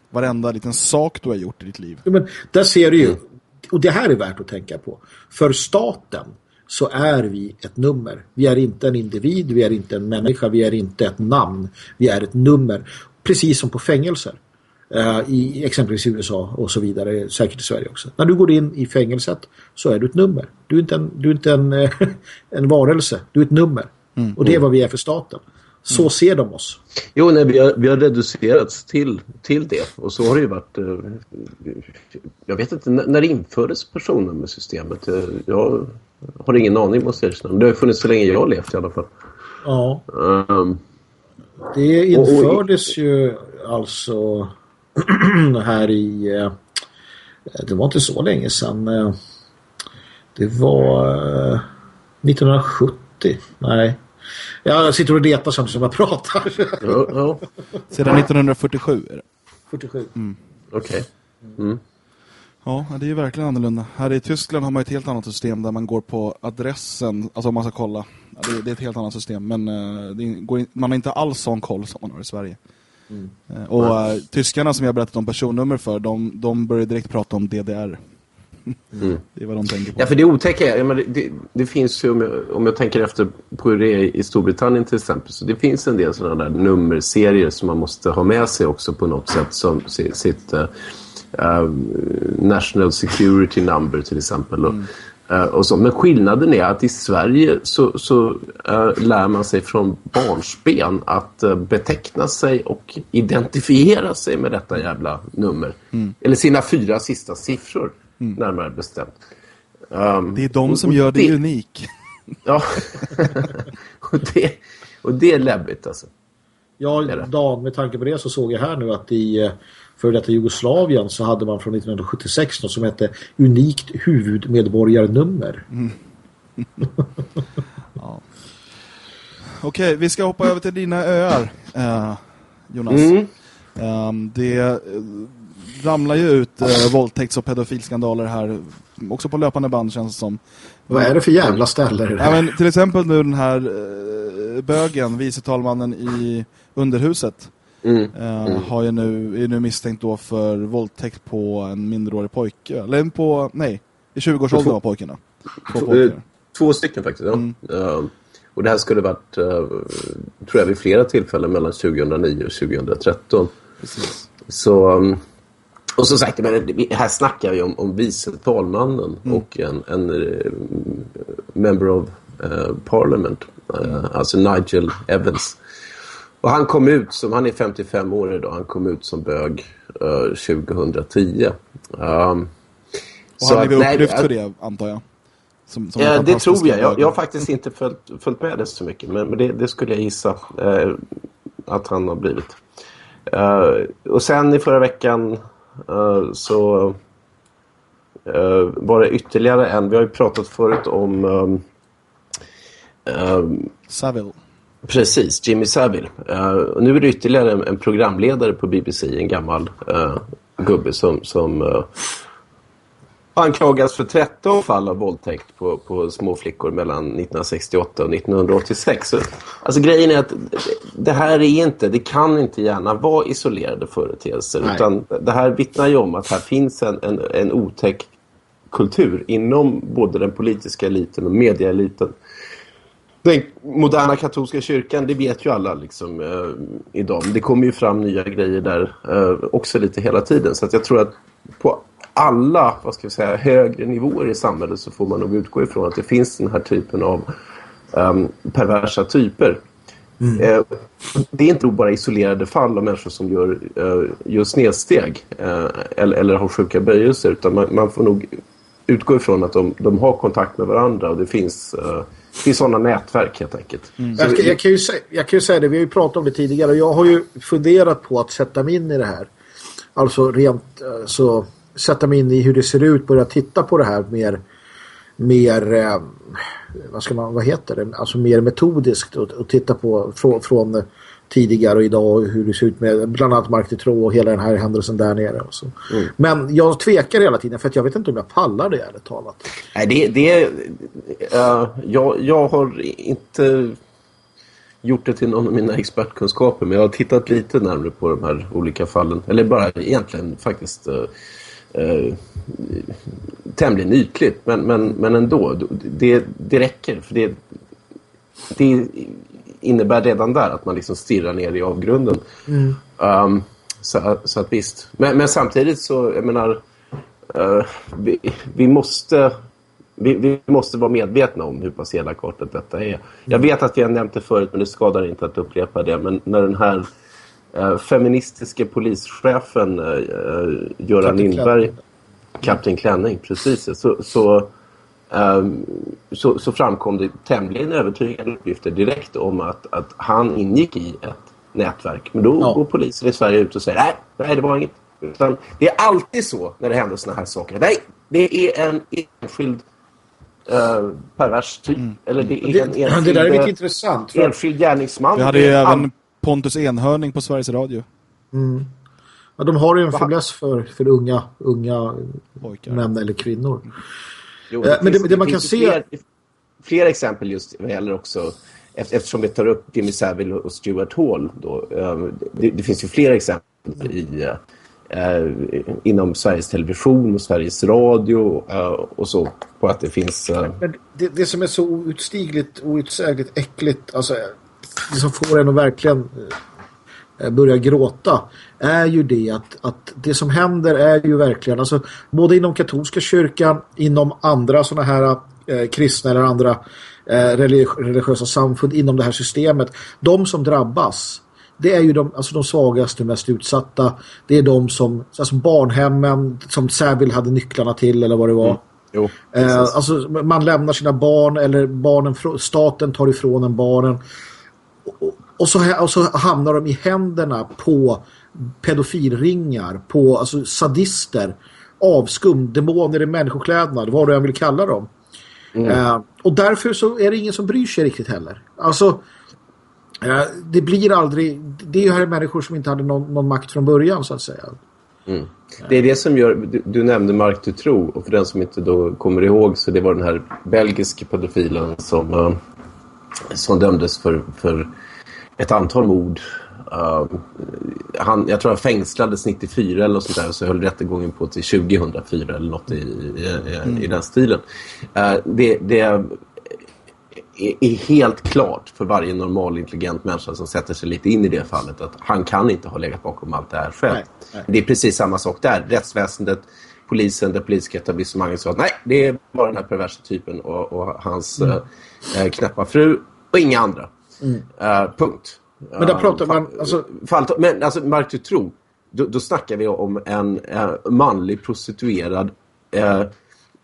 varenda liten sak du har gjort i ditt liv. Ja, Men där ser du ju, och det här är värt att tänka på. För staten så är vi ett nummer. Vi är inte en individ, vi är inte en människa, vi är inte ett namn. Vi är ett nummer. Precis som på fängelser. Eh, I exempelvis USA och så vidare, säkert i Sverige också. När du går in i fängelset så är du ett nummer. Du är inte en, du är inte en, en varelse, du är ett nummer. Och det är vad vi är för staten. Så ser de oss. Jo, nej, vi, har, vi har reducerats till, till det. Och så har det ju varit... eh, Jag vet inte, när, när infördes personnummersystemet? Eh, Jag har ingen aning måste jag erkänna. Det har funnits så länge jag har levt i alla fall. Ja. Um, Det Och- och- infördes ju alltså här i... eh, Det var inte så länge sedan. eh, Det var eh, 1970. Nej. Jag sitter och retar samtidigt som jag pratar. ja, ja Sedan 1947 är det. 47. okej. Ja, det är ju verkligen annorlunda. Här i Tyskland har man ett helt annat system där man går på adressen, alltså om man ska kolla. Det, är, ett helt annat system, men eh, det går in, man har inte alls sån koll som man har i Sverige. Eh, och eh, tyskarna som jag berättat om personnummer för, de, de börjar direkt prata om DDR. Det är vad de tänker på. Ja, för det otäcka är, menar, det, det finns ju, om jag, om jag tänker efter på hur det är i Storbritannien till exempel, så det finns en del sådana där nummerserier som man måste ha med sig också på något sätt som si- sitt eh, National Security Number till exempel. Eh, och så. Men skillnaden är att i Sverige så, så eh, lär man sig från barnsben att eh, beteckna sig och identifiera sig med detta jävla nummer. Eller sina fyra sista siffror, närmare bestämt. Um, Det är de och- som och gör det unik. Ja. och, det, och det är läbbigt alltså. Ja, det. Dan, med tanke på det så såg jag här nu att i eh, för detta Jugoslavien så hade man från 1976 något som hette unikt huvudmedborgarnummer. Okej, vi ska hoppa över till dina öar, eh, Jonas. Mm. Ehm, det eh, ramlar ju ut eh, våldtäkts- och pedofilskandaler här, också på löpande band känns det som. Vad är det för jävla ställe det Ja, här? men till exempel nu den här eh, bögen, vice talmannen i underhuset, Mm. eh, har ju nu, är nu misstänkt då för våldtäkt på en minderårig pojke. Eller på, nej, i 20-årsåldern var pojkarna. Två Eh, pojkar. Två stycken faktiskt, ja. Mm. Eh, och det här skulle varit, eh, tror jag, vid flera tillfällen mellan 2009 och 2013. Precis. Så, um, och som sagt, men här snackar vi om, om vice talmannen Mm. och en, en member of parliament, alltså Nigel Evans. Och han kom ut som, han är 55 år idag, han kom ut som bög eh, 2010. Um, Och han blev nej, upplyft att- för det, antar jag. Som, som Ja, det tror jag. jag. Jag har faktiskt inte följt, följt med det så mycket. Men, men det, det skulle jag gissa eh, att han har blivit. Eh, och sen i förra veckan eh, så eh, var det ytterligare en. Vi har ju pratat förut om um, Savile. Precis, Jimmy Savile. Och nu är det ytterligare en, en programledare på BBC, en gammal uh, gubbe som, som uh, anklagas för 13 fall av våldtäkt på, på små flickor mellan 1968 och 1986. Så, alltså grejen är att det- det här är inte, det kan inte gärna vara isolerade företeelser. Nej. Utan det här vittnar ju om att här finns en, en, en otäck kultur inom både den politiska eliten och mediaeliten. Den moderna katolska kyrkan, det vet ju alla liksom, eh, idag. Men det kommer ju fram nya grejer där eh, också lite hela tiden. Så att jag tror att på alla vad ska vi säga, högre nivåer i samhället så får man nog utgå ifrån att det finns den här typen av ehm, perversa typer. Eh, det är inte bara isolerade fall av människor som gör, uh, gör snedsteg eh, eller, eller har sjuka böjelser utan man, man får nog utgå ifrån att de, de har kontakt med varandra och det finns, uh, finns sådana nätverk helt enkelt. Så Jag, ska, jag, kan ju säga, jag kan ju säga det, vi har ju pratat om det tidigare och jag har ju funderat på att sätta mig in i det här. Alltså rent så sätta mig in i hur det ser ut, börja titta på det här mer mer eh, vad ska man, vad heter det, alltså mer metodiskt och, och titta på från, från tidigare och idag och hur det ser ut med bland annat Mark Dutroux och hela den här händelsen där nere. Och så. Men jag tvekar hela tiden för att jag vet inte om jag pallar det ärligt talat. Nej, det, det uh, jag, jag har inte gjort det till någon av mina expertkunskaper men jag har tittat lite närmare på de här olika fallen. Eller bara egentligen faktiskt uh, uh, tämligen ytligt men, men, men ändå. Det, det räcker för det, det innebär redan där att man liksom stirrar ner i avgrunden. Um, så, så att visst. Men, men samtidigt så, jag menar, uh, vi, vi måste vi, vi måste vara medvetna om hur pass elakartat detta är. Jag vet att vi har nämnt det förut men det skadar inte att upprepa det. Men när den här uh, feministiska polischefen uh, Göran Lindberg. Kapten Klänning, precis, så, så, så, så framkom det tämligen övertygande uppgifter direkt om att, att han ingick i ett nätverk. Men då Ja. går polisen i Sverige ut och säger nej, nej det var inget. Utan det är alltid så när det händer såna här saker. Nej, det är en enskild uh, pervers typ. Eller det är Det, en enskild, det där är lite eh, intressant. För enskild gärningsman. Vi hade Det ju även Pontus Enhörning på Sveriges Radio. ja, de har ju en fäbless för, för unga, unga Pojkar. män eller kvinnor. Jo, Eh, men det- finns- det man finns kan se- Fler, fler exempel just vad gäller också eft- eftersom vi tar upp Jimmy Savile och Stuart Hall. Då, eh, det, det finns ju fler exempel i, eh, inom Sveriges Television och Sveriges Radio eh, och så på att det finns... Eh, Men det, det som är så outstigligt, outsägligt äckligt, alltså det som får en att verkligen eh, börja gråta är ju det att, att det som händer är ju verkligen, alltså både inom katolska kyrkan, inom andra sådana här eh, kristna eller andra eh, religi- religiösa samfund inom det här systemet, de som drabbas det är ju de, alltså de svagaste och mest utsatta. Det är de som, alltså barnhemmen som Savile hade nycklarna till eller vad det var. jo, Eh, alltså, man lämnar sina barn eller barnen, staten tar ifrån en barnen. Och, och, så, och så hamnar de i händerna på pedofilringar, på alltså sadister, avskum, demoner i människoklädnad, vad du än vill kalla dem. Mm. Eh, och därför så är det ingen som bryr sig riktigt heller. Alltså, eh, det blir aldrig, det är här människor som inte hade någon, någon makt från början så att säga. Mm. Det är det som gör, du, du nämnde Mark Dutroux och för den som inte då kommer ihåg så det var den här belgiske pedofilen som, uh, som dömdes för, för ett antal mord. Uh, han, jag tror han fängslades 94 eller sånt där så höll rättegången på till 2004 eller något i, i, mm. i den stilen. Uh, det, det är, är, helt klart för varje normal intelligent människa som sätter sig lite in i det fallet att han kan inte ha legat bakom allt det här själv. Nej, nej. Det är precis samma sak där. Rättsväsendet, polisen, det politiska etablissemanget sa att nej, det är bara den här perversa typen och, och hans mm. äh, knäppa fru och inga andra. Mm. Uh, punkt. Men där pratar man... Alltså... Men alltså, Mark Dutroux, då, då snackar vi om en uh, manlig prostituerad uh,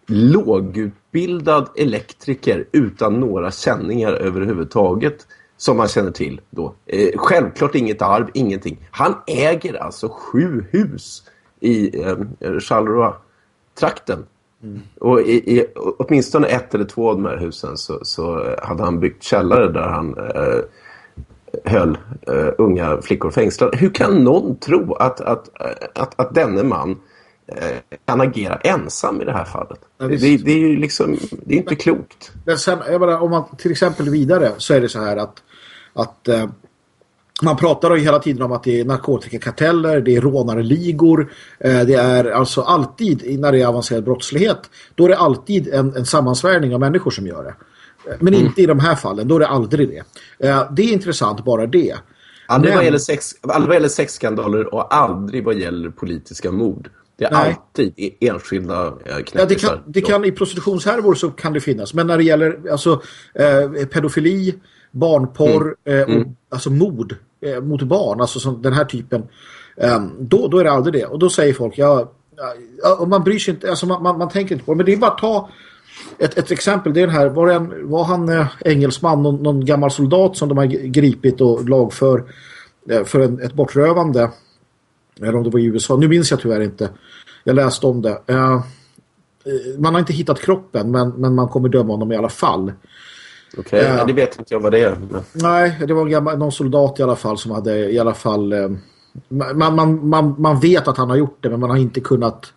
lågutbildad elektriker utan några känningar överhuvudtaget som man känner till då. Eh, självklart inget arv, ingenting. Han äger alltså sju hus i eh, Charleroi-trakten. Mm. Och i, i, åtminstone ett eller två av de här husen så, så hade han byggt källare där han eh, höll eh, unga flickor fängslade. Hur kan någon tro att, att, att, att denne man eh, kan agera ensam i det här fallet? Ja, det, det, är ju liksom, det är inte men, klokt. Men sen, menar, om man till exempel vidare så är det så här att, att eh, man pratar ju hela tiden om att det är narkotikakarteller, det är rånarligor, det är alltså alltid, när det är avancerad brottslighet, då är det alltid en, en sammansvärjning av människor som gör det. Men mm. inte i de här fallen, då är det aldrig det. Eh, det är intressant, bara det. Aldrig, Men... vad gäller sex, aldrig vad gäller sexskandaler och aldrig vad gäller politiska mord. Det är Nej. alltid enskilda eh, ja, det, kan, det kan I prostitutionshärvor så kan det finnas. Men när det gäller alltså, eh, pedofili, barnporr mm. Eh, och mm. alltså mord eh, mot barn, alltså som den här typen, eh, då, då är det aldrig det. Och då säger folk, ja, ja man bryr sig inte, alltså man, man, man tänker inte på det. Men det är bara att ta ett, ett exempel, det är den här, var, en, var han eh, engelsman, någon, någon, gammal soldat som de har gripit och lagför eh, för en, ett bortrövande? Eller om det var i USA, nu minns jag tyvärr inte. Jag läste om det. Eh, man har inte hittat kroppen men, men man kommer döma honom i alla fall. Okej, okay. eh, det vet inte jag vad det är men... Nej, det var gammal, någon soldat i alla fall som hade i alla fall eh, man, man, man, man vet att han har gjort det men man har inte kunnat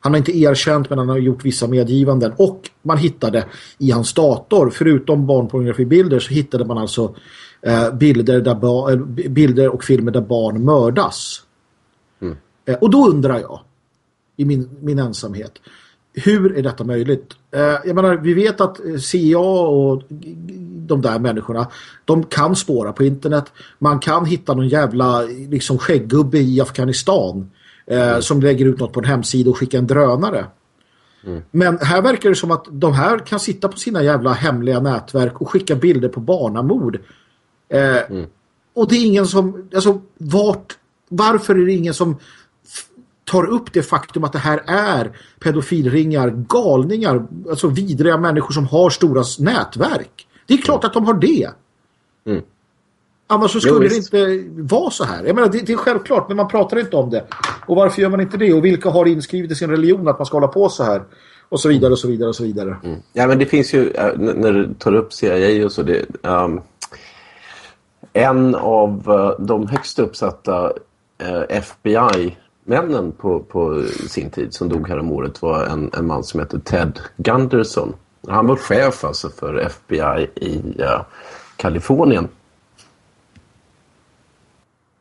han har inte erkänt men han har gjort vissa medgivanden. Och man hittade i hans dator, förutom barnpornografibilder så hittade man alltså eh, bilder, där eh, bilder och filmer där barn mördas. Mm. Eh, och då undrar jag, i min, min ensamhet, hur är detta möjligt? Eh, jag menar, vi vet att eh, CIA och de där människorna, de kan spåra på internet. Man kan hitta någon jävla liksom skägggubbe i Afghanistan eh, som lägger ut något på en hemsida och skickar en drönare. Mm. Men här verkar det som att de här kan sitta på sina jävla hemliga nätverk och skicka bilder på barnamord. Eh, mm. Och det är ingen som, alltså vart, varför är det ingen som tar upp det faktum att det här är pedofilringar, galningar, alltså vidriga människor som har stora nätverk. Det är klart mm. att de har det. Mm. Annars så skulle jo, det inte vara så här. Jag menar, det, det, är självklart, men man pratar inte om det. Och varför gör man inte det? Och vilka har inskrivet i sin religion att man ska hålla på så här? Och så vidare och så vidare och så vidare. Mm. Ja, men det finns ju, när du tar upp CIA och så, det, um, en av uh, de högst uppsatta uh, FBI-männen på, på sin tid som dog här om året var en, en man som heter Ted Gunderson. Han var chef alltså för FBI i uh, Kalifornien.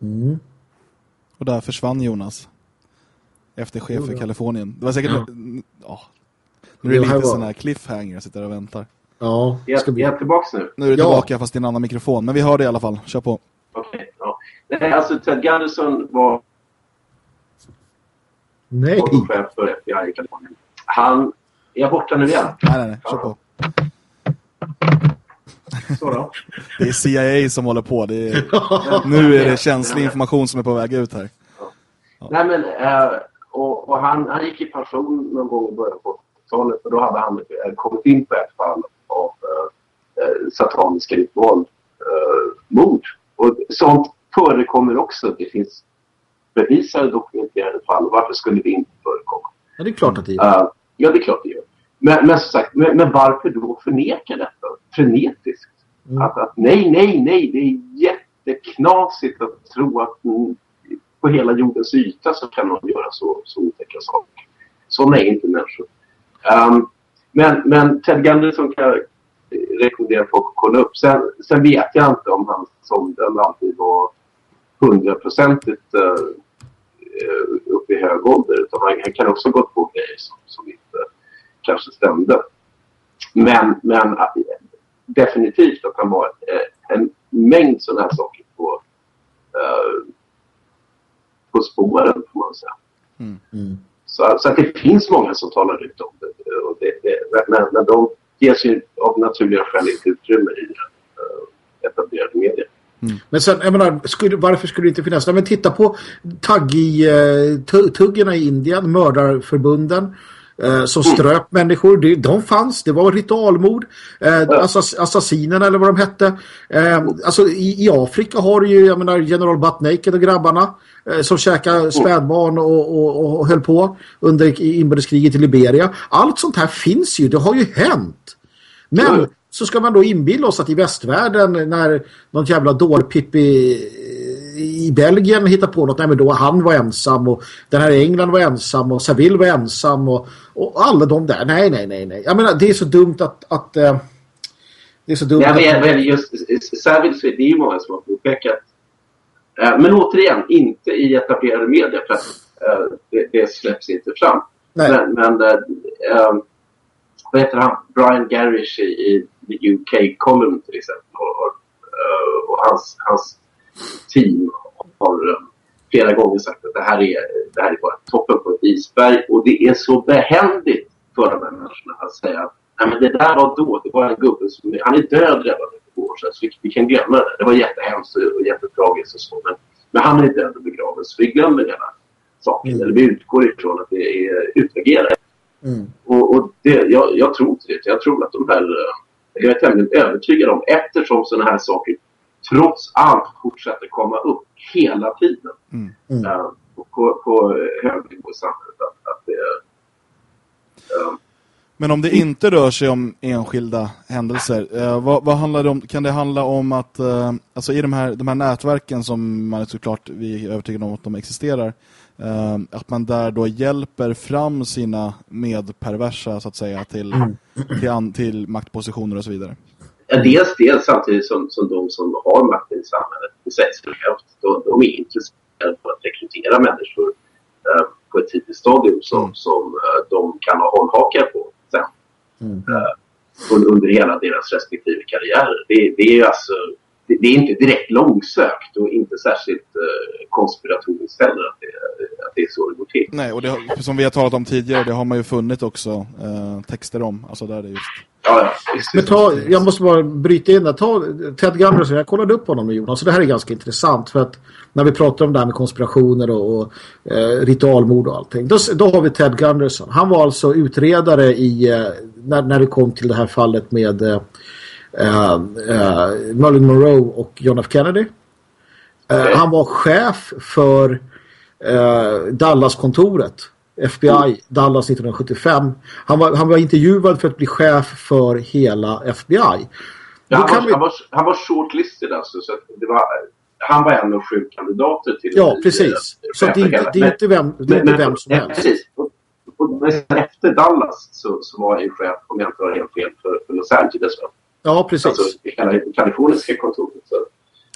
Mm. Och där försvann Jonas. Efter chef för Kalifornien. Det var säkert... Ja. ja. Nu är det, det lite sån här cliffhanger jag sitter och väntar. Ja. Ska vi... Är jag tillbaka nu? Nu är du tillbaka ja. fast i en annan mikrofon. Men vi hör det i alla fall. Kör på. Okej, okay, ja. Nej, alltså Ted Gunderson var... Nej. chef för FBI i Kalifornien. Han... Är jag borta nu igen? Nej, nej, nej. Kör på. Så Det är CIA som håller på. Det är, nu är det känslig information som är på väg ut här. Ja. Nej, men, uh, och, och han, han gick i pension någon gång i början på 80-talet och då hade han uh, kommit in på ett fall av uh, sataniska ritual, uh, mord Och sånt förekommer också. Det finns bevisade dokumenterade fall. Varför skulle det inte förekomma? Ja, det är klart att det gör. Uh, ja, det är klart det gör. Men, men sagt, men, men, varför då förneka detta frenetiskt? Mm. Att, att, nej, nej, nej, det är jätteknasigt att tro att på hela jordens yta så kan man göra så, så otäcka saker. Sådana är inte människor. Um, men, men Ted Gunderson kan jag rekommendera folk att kolla upp. Sen, sen vet jag inte om hans sondel alltid var hundraprocentigt uh, uppe i hög ålder. Utan han, han kan också gått på grejer som, som inte kanske stämde. Men, men definitivt att han var en mängd sådana här saker på, uh, på spåren får man säga. Mm. Mm. Så, så, att det finns många som talar ut om det. Och det, det men, men de ges ju av naturliga skäl inte utrymme i uh, etablerade medier. Mm. Men sen, jag menar, skulle, varför skulle det inte finnas? Men titta på taggi, uh, tuggarna i Indien, mördarförbunden eh, som mm. ströp människor. De, de fanns, det var ritualmord. Eh, assass, assassinerna eller vad de hette. Eh, alltså i, i, Afrika har du ju, jag menar, General Butt Naked och grabbarna eh, som käkade mm. spädbarn och, och, och höll på under inbördeskriget i Liberia. Allt sånt här finns ju, det har ju hänt. Men mm. så ska man då inbilla oss att i västvärlden när någon jävla dårpippi i Belgien hitta på något, nej men då han var ensam och den här England var ensam och Seville var ensam och, och alla de där, nej nej nej nej. Jag menar det är så dumt att, att uh, det är så dumt ja, men, men just Savile, det är ju många som har påpekat uh, men återigen, inte i etablerade medier för att det, det, släpps inte fram. Nej. Men, men vad heter han? Brian Garish i, i UK Column till exempel och, och hans, hans team har eh, flera gånger sagt att det här är, det här är bara toppen på ett isberg och det är så behändigt för de här människorna att säga att Nej, men det där var då, det var en gubbe som han är död redan för två år sedan så vi, vi kan glömma det. Det var jättehemskt och jättetragiskt och så men, men han är död och begraven så vi glömmer hela saken. Mm. Eller vi utgår ifrån att det är utagerat. Mm. Och, och det, jag, jag tror inte det. Jag tror att de här eh, jag är tämligen övertygad om eftersom sådana här saker trots allt fortsätter komma upp hela tiden. Mm. Mm. Uh, på, på hög nivå i samhället. Att, att det, uh, men om det inte rör sig om enskilda händelser, eh, vad, vad, handlar det om? Kan det handla om att eh, alltså i de här, de här nätverken som man är såklart vi är övertygade om att de existerar, eh, att man där då hjälper fram sina medperversa så att säga till, mm. till, an, till maktpositioner och så vidare? Ja, dels det samtidigt som, som de som har makten i samhället, det sägs för de, de är intresserade av att rekrytera människor eh, på ett tidigt stadium som, mm. som eh, de kan ha hållhakar på sen. Mm. Eh, under hela deras respektive karriärer. Det, det är alltså det, det, är inte direkt långsökt och inte särskilt eh, konspiratoriskt heller att det, att det är så det går till. Nej, och det, som vi har talat om tidigare, det har man ju funnit också eh, texter om. Alltså där det just Ja. Men ta, jag måste bara bryta in där. Ta Ted Gunderson, jag kollade upp honom med Jonas. Så det här är ganska intressant för att när vi pratar om det här med konspirationer och, och eh, ritualmord och allting. Då, då har vi Ted Gunderson. Han var alltså utredare i eh, när, när det kom till det här fallet med eh, eh, Merlin Monroe och John F. Kennedy. Okay. Han var chef för Dallas-kontoret FBI, Dallas 1975. Han var, han var intervjuad för att bli chef för hela FBI. Ja, han, var, vi... han, var, han var shortlisted alltså. Så det var, han var en av sju kandidater till... Ja, precis. Så det, är, det är inte vem, det är men, inte vem som helst. Precis. Och, och, efter Dallas så, så var han chef, om jag inte har helt fel, för, för Los Angeles. Ja, precis. Alltså det kaliforniska kontoret. Så.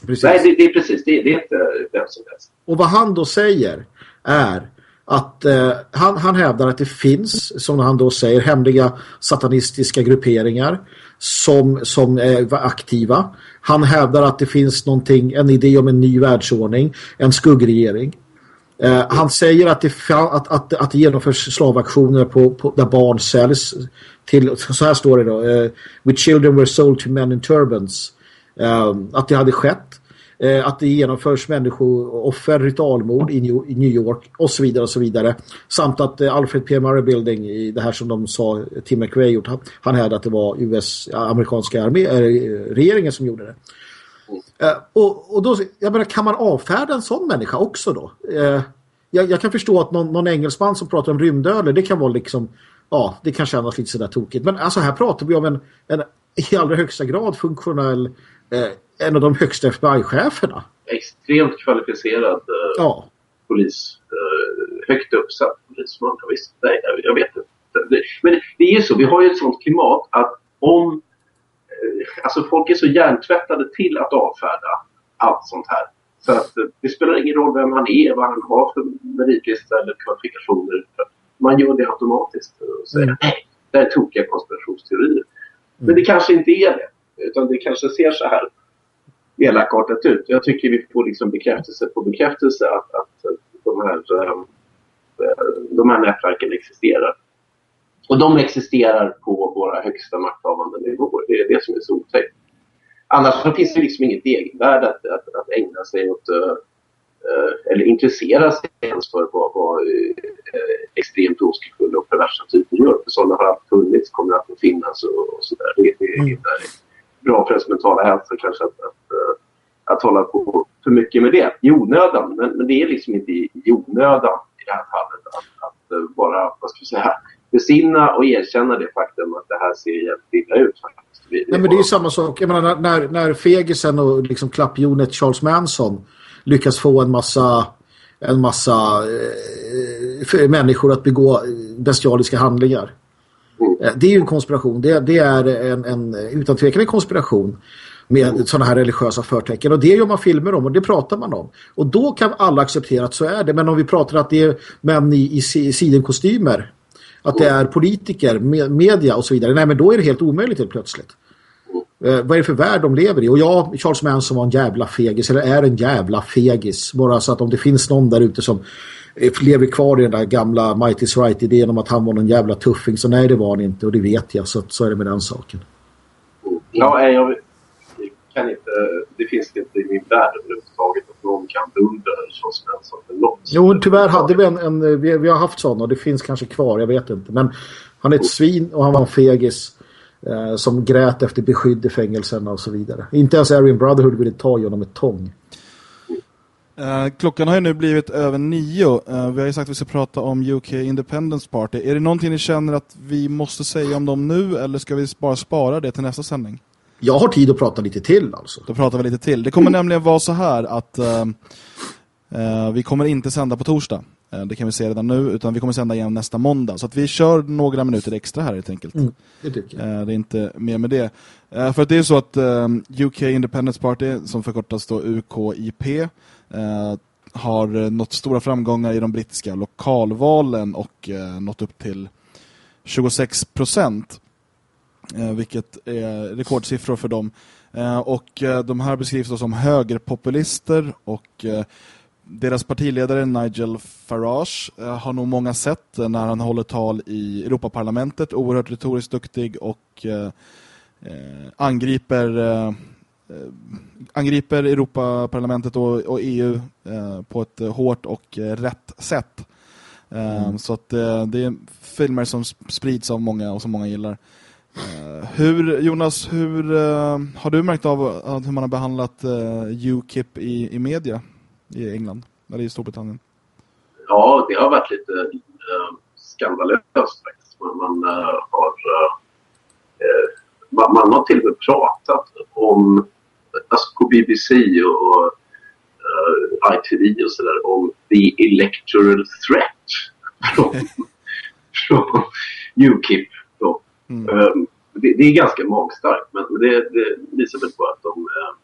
Precis. Nej, det, det, är precis. Det, det är inte vem som helst. Och vad han då säger är att eh, han, han hävdar att det finns, som han då säger, hemliga satanistiska grupperingar som, som är aktiva. Han hävdar att det finns någonting, en idé om en ny världsordning, en skuggregering. Eh, han säger att det, att, att, att det genomförs slavaktioner på, på, där barn säljs till, så här står det då, eh, with children were sold to men in turbans. Eh, att det hade skett eh, att det genomförs människooffer, ritualmord i New, York och så vidare och så vidare. Samt att eh, Alfred P. Murray Building, i det här som de sa Tim McRae gjort, han, han hävdade att det var US, eh, amerikanska armé, äh, regeringen som gjorde det. Eh, och, och då, jag menar, kan man avfärda en sån människa också då? Eh, jag, jag, kan förstå att någon, någon engelsman som pratar om rymdöler, det kan vara liksom, ja, det kan kännas lite sådär tokigt. Men alltså här pratar vi om en, en i allra högsta grad funktionell, eh, en av de högsta FBI-cheferna. Extremt kvalificerad eh, ja. polis, eh, högt uppsatt polisman. Visst, nej, jag, vet inte. Men det är ju så, vi har ju ett sånt klimat att om eh, alltså folk är så hjärntvättade till att avfärda allt sånt här. Så att det spelar ingen roll vem han är, vad han har för meritlista eller kvalifikationer. Man gör det automatiskt och säger mm. nej, det är tokiga konspirationsteorier. Mm. Men det kanske inte är det. Utan det kanske ser så här elakartat ut. Jag tycker vi får liksom bekräftelse på bekräftelse att, att de, här, eh, de här nätverken existerar. Och de existerar på våra högsta makthavande nivåer. Det är det som är så otäckt. Annars finns det liksom inget egenvärde att, att, att ägna sig åt uh, eller intressera sig ens för vad, vad extremt oskuldsfulla och perversa typer gör. För sådana har alltid funnits, kommer att finnas och, och sådär. Det, det, mm. det bra för ens mentala hälsa kanske att, att, uh, att hålla på för mycket med det i onödan. Men, men det är liksom inte i, i onödan i det här fallet att, att bara, vad ska vi säga, besinna och erkänna det faktum att det här ser jävligt illa ut. Nej, men det är ju samma sak. Jag menar, när, när Fegisen och liksom klappjonet Charles Manson lyckas få en massa en massa eh, människor att begå bestialiska handlingar. Eh, det är ju en konspiration. Det, det är en, en, utan tvekan en konspiration med sådana här religiösa förtecken. Och det gör man filmer om och det pratar man om. Och då kan alla acceptera att så är det. Men om vi pratar att det är män i, i, sidenkostymer att det är politiker, media och så vidare. Nej, men då är det helt omöjligt helt plötsligt. Eh, vad är det för värld de lever i? Och jag, Charles Manson var en jävla fegis, eller är en jävla fegis. Bara så att om det finns någon där ute som lever kvar i den där gamla Mighty Right-idén om att han var någon jävla tuffing, så nej det var han inte och det vet jag, så, så är det med den saken. Ja, jag, kan inte, det finns inte i min värld överhuvudtaget att någon kan beundra Charles Manson för något. Jo, tyvärr hade vi en, en vi, vi, har haft sådana och det finns kanske kvar, jag vet inte. Men han är ett svin och han var en fegis eh, som grät efter beskydd i fängelserna och så vidare. Inte ens Aryan Brotherhood ville ta honom ett tång. Uh, klockan har ju nu blivit över nio. Uh, vi har ju sagt att vi ska prata om UK Independence Party. Är det någonting ni känner att vi måste säga om dem nu eller ska vi bara spara det till nästa sändning? Jag har tid att prata lite till alltså. Då pratar vi lite till. Det kommer mm. nämligen vara så här att uh, uh, vi kommer inte sända på torsdag. Uh, det kan vi se redan nu. Utan vi kommer sända igen nästa måndag. Så att vi kör några minuter extra här helt enkelt. Mm, det jag. det är inte mer med det. för att det är så att UK Independence Party, som förkortas då UKIP, har nått stora framgångar i de brittiska lokalvalen och nått upp till 26 procent. Eh, vilket är rekordsiffror för dem. Eh, och eh, de här beskrivs då som högerpopulister och deras partiledare Nigel Farage har nog många sett när han håller tal i Europaparlamentet. Oerhört retoriskt duktig och angriper angriper Europaparlamentet och, och EU på ett hårt och rätt sätt. Mm. Så att det är filmer som sprids av många och som många gillar. Hur, Jonas, hur har du märkt av hur man har behandlat UKIP i, i media i England eller i Storbritannien? Ja, det har varit lite skandalöst faktiskt. Man, man har man, man, har till och med pratat om alltså på BBC och uh, ITV och sådär om the electoral threat från, från UKIP Mm. Um, det, det, är ganska magstarkt men det, det visar väl på att de, uh,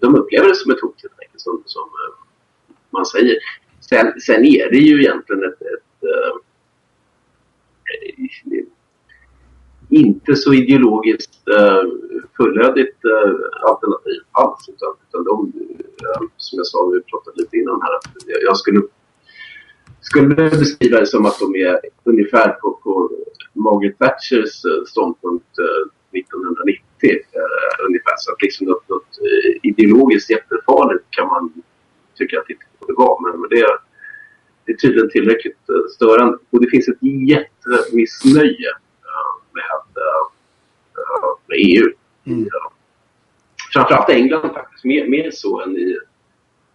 de upplever det som ett hot lite som, som man säger. Sen, sen är det ju egentligen ett, ett ett inte så ideologiskt eh, fullödigt alternativ alls. Utan, utan de, som jag sa, vi pratade lite innan här, att jag, jag skulle, skulle beskriva det som att de är ungefär på, på Margaret Thatchers ståndpunkt 1990 eh, eh, ungefär. Så att liksom något, något ideologiskt jättefarligt kan man tycka att det inte borde vara. Men, men det, det är tydligen tillräckligt störande. Och det finns ett jättemissnöje med, med EU. Mm. framförallt England faktiskt, mer, mer så än i,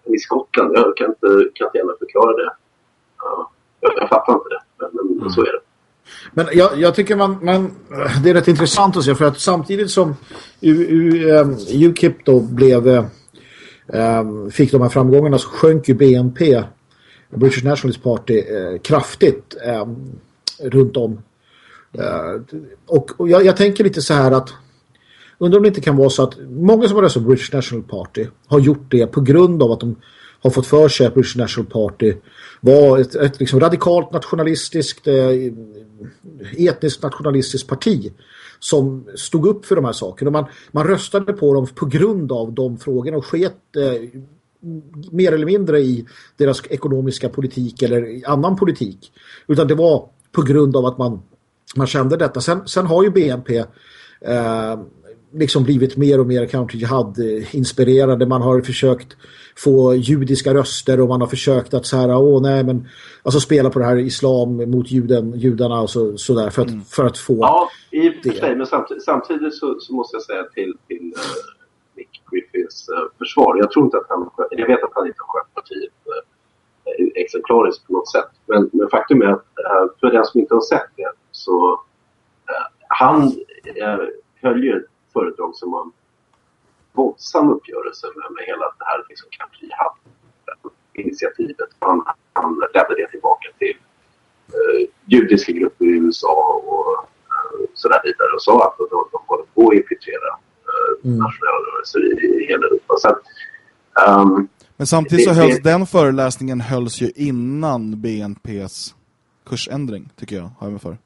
än i Skottland. Jag kan inte, kan inte gärna förklara det. Ja, jag, jag fattar inte det, men, men så är det. Men jag, jag tycker man, man, det är rätt intressant att se för att samtidigt som U, U, um, UKIP då blev um, fick de här framgångarna så sjönk ju BNP British Nationalist Party eh, kraftigt um, runt om. Uh, och, och jag, jag, tänker lite så här att undrar om det inte kan vara så att många som har röstat på British National Party har gjort det på grund av att de har fått för sig att British National Party var ett, ett liksom radikalt nationalistiskt eh, etniskt nationalistiskt parti som stod upp för de här sakerna. Man, man röstade på dem på grund av de frågorna och sket eh, mer eller mindre i deras ekonomiska politik eller annan politik. Utan det var på grund av att man, man kände detta. Sen, sen har ju BNP eh, liksom blivit mer och mer country jihad inspirerade. Man har försökt få judiska röster och man har försökt att så här, åh nej men alltså spela på det här islam mot juden, judarna och så, sådär för att, mm. för att få Ja, i och för sig, men samtidigt, samtidigt så, så, måste jag säga till, till uh, Nick Griffiths uh, försvar. Jag tror inte att han, jag vet att han inte har skött partiet uh, exemplariskt på något sätt. Men, men faktum är att för den som inte har sett det så han höll ju företag som var en våldsam uppgörelse med, med hela det här liksom, initiativet. Han, han lämnade det tillbaka till eh, judiska grupper i USA och eh, sådär vidare och sa att de, de, håller på att infiltrera eh, mm. nationella rörelser i, i hela Europa. Så um, Men samtidigt så hölls den föreläsningen hölls ju innan BNPs kursändring, tycker jag, har jag med för.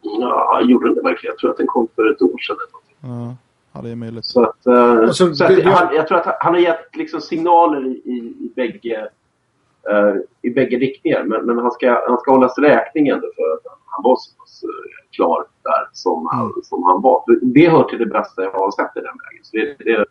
Ja, gjorde den verkligen? Jag tror att den kom för ett år sedan. Ja. Ja, det är möjligt. Så att, uh, alltså, så att han, jag tror att han har gett liksom signaler i, i, i, bägge, uh, i bägge riktningar. Men, men han, ska, han ska hållas räkning ändå för att han var så pass uh, klar där som, mm. han, som han var. Det hör till det bästa jag har sett i den vägen. Så det, det,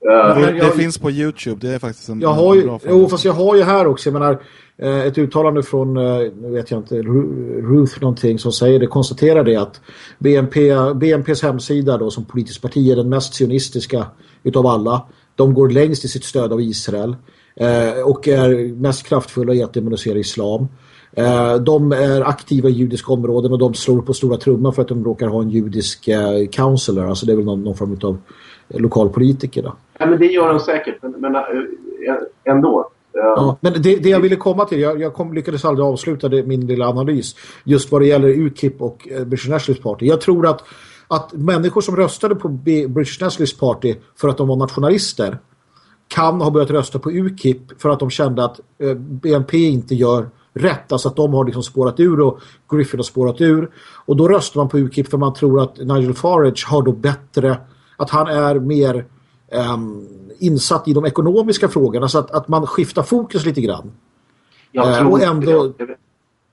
det, det finns på Youtube, det är faktiskt en, jag har ju, bra Jo, fast jag har ju här också, jag menar, Eh, ett uttalande från, eh, nu vet jag inte, Ruth någonting som säger det, konstaterar det att BNP, BNPs hemsida då som politiskt parti är den mest sionistiska utav alla. De går längst i sitt stöd av Israel eh, och är mest kraftfulla i att demonisera islam. De är aktiva i judiska områden och de slår på stora trumman för att de råkar ha en judisk counselor, alltså det är väl någon, någon form av lokalpolitiker då. Ja, men det gör de säkert, men, men ändå. Ja, men det, det jag ville komma till, jag, jag kom, lyckades aldrig avsluta det, min lilla analys just vad det gäller UKIP och eh, British Nationalist Party. Jag tror att, att människor som röstade på B British Nationalist Party för att de var nationalister kan ha börjat rösta på UKIP för att de kände att eh, BNP inte gör rätt. Alltså att de har liksom spårat ur och Griffin har spårat ur. Och då röstar man på UKIP för man tror att Nigel Farage har då bättre, att han är mer um, insatt i de ekonomiska frågorna så att, att man skiftar fokus lite grann. Uh, och ändå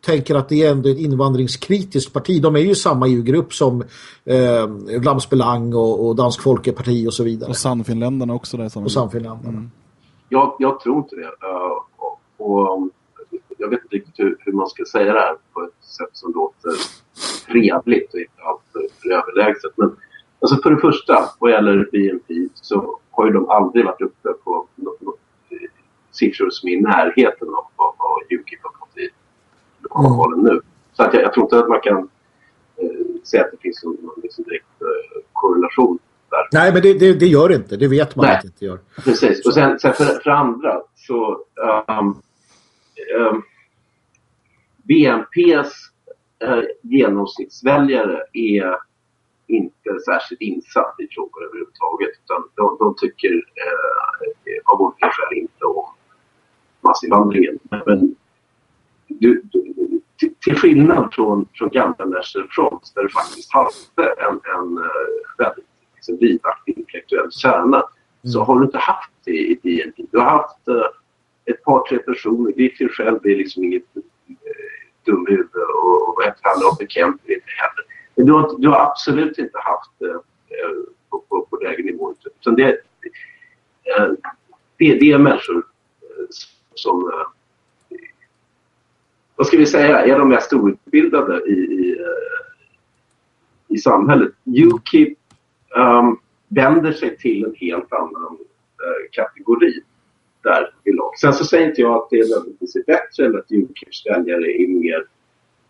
tänker att det är ändå ett invandringskritiskt parti. De är ju samma EU-grupp som eh, Vlaams Belang och, och Dansk Folkeparti och så vidare. Och Sannfinländarna också. Där, och Sannfinländarna. Mm. Jag, jag tror inte det. Uh, och, och, jag vet inte riktigt hur, hur, man ska säga det här på ett sätt som låter trevligt och inte alltför överlägset. Men Alltså för det första, vad gäller BNP så har ju de aldrig varit uppe på något, något, siffror som är i närheten av vad, UKIP har fått i lokalvalen mm. nu. Så att jag, jag, tror inte att man kan eh, säga att det finns någon, någon liksom direkt eh, korrelation där. Nej, men det, det, det, gör inte. Det vet man Nej. att det inte gör. Precis. Och sen, sen för, för andra så um, um, BNPs uh, genomsnittsväljare är inte särskilt insatt i frågor överhuvudtaget. Utan de, de tycker eh, av olika skäl inte om massinvandringen. Men du, du, till, till skillnad från, från gamla National Front där du faktiskt hade en, en uh, väldigt liksom, livaktig intellektuell kärna mm. så har du inte haft det i DNP. Du har haft uh, ett par, tre personer. Griffin själv är liksom inget uh, dumhuvud och, och vad heter han? Robert Kemp är inte heller. Du har, du har absolut inte haft det eh, på, på, på lägre nivå. Utan det, eh, det, det är människor eh, som eh, vad ska vi säga, är de mest outbildade i, i, eh, i samhället. Ukip, um, ehm, vänder sig till en helt annan eh, kategori där i lag. Sen så säger inte jag att det är nödvändigtvis är bättre eller att Ukips väljare är mer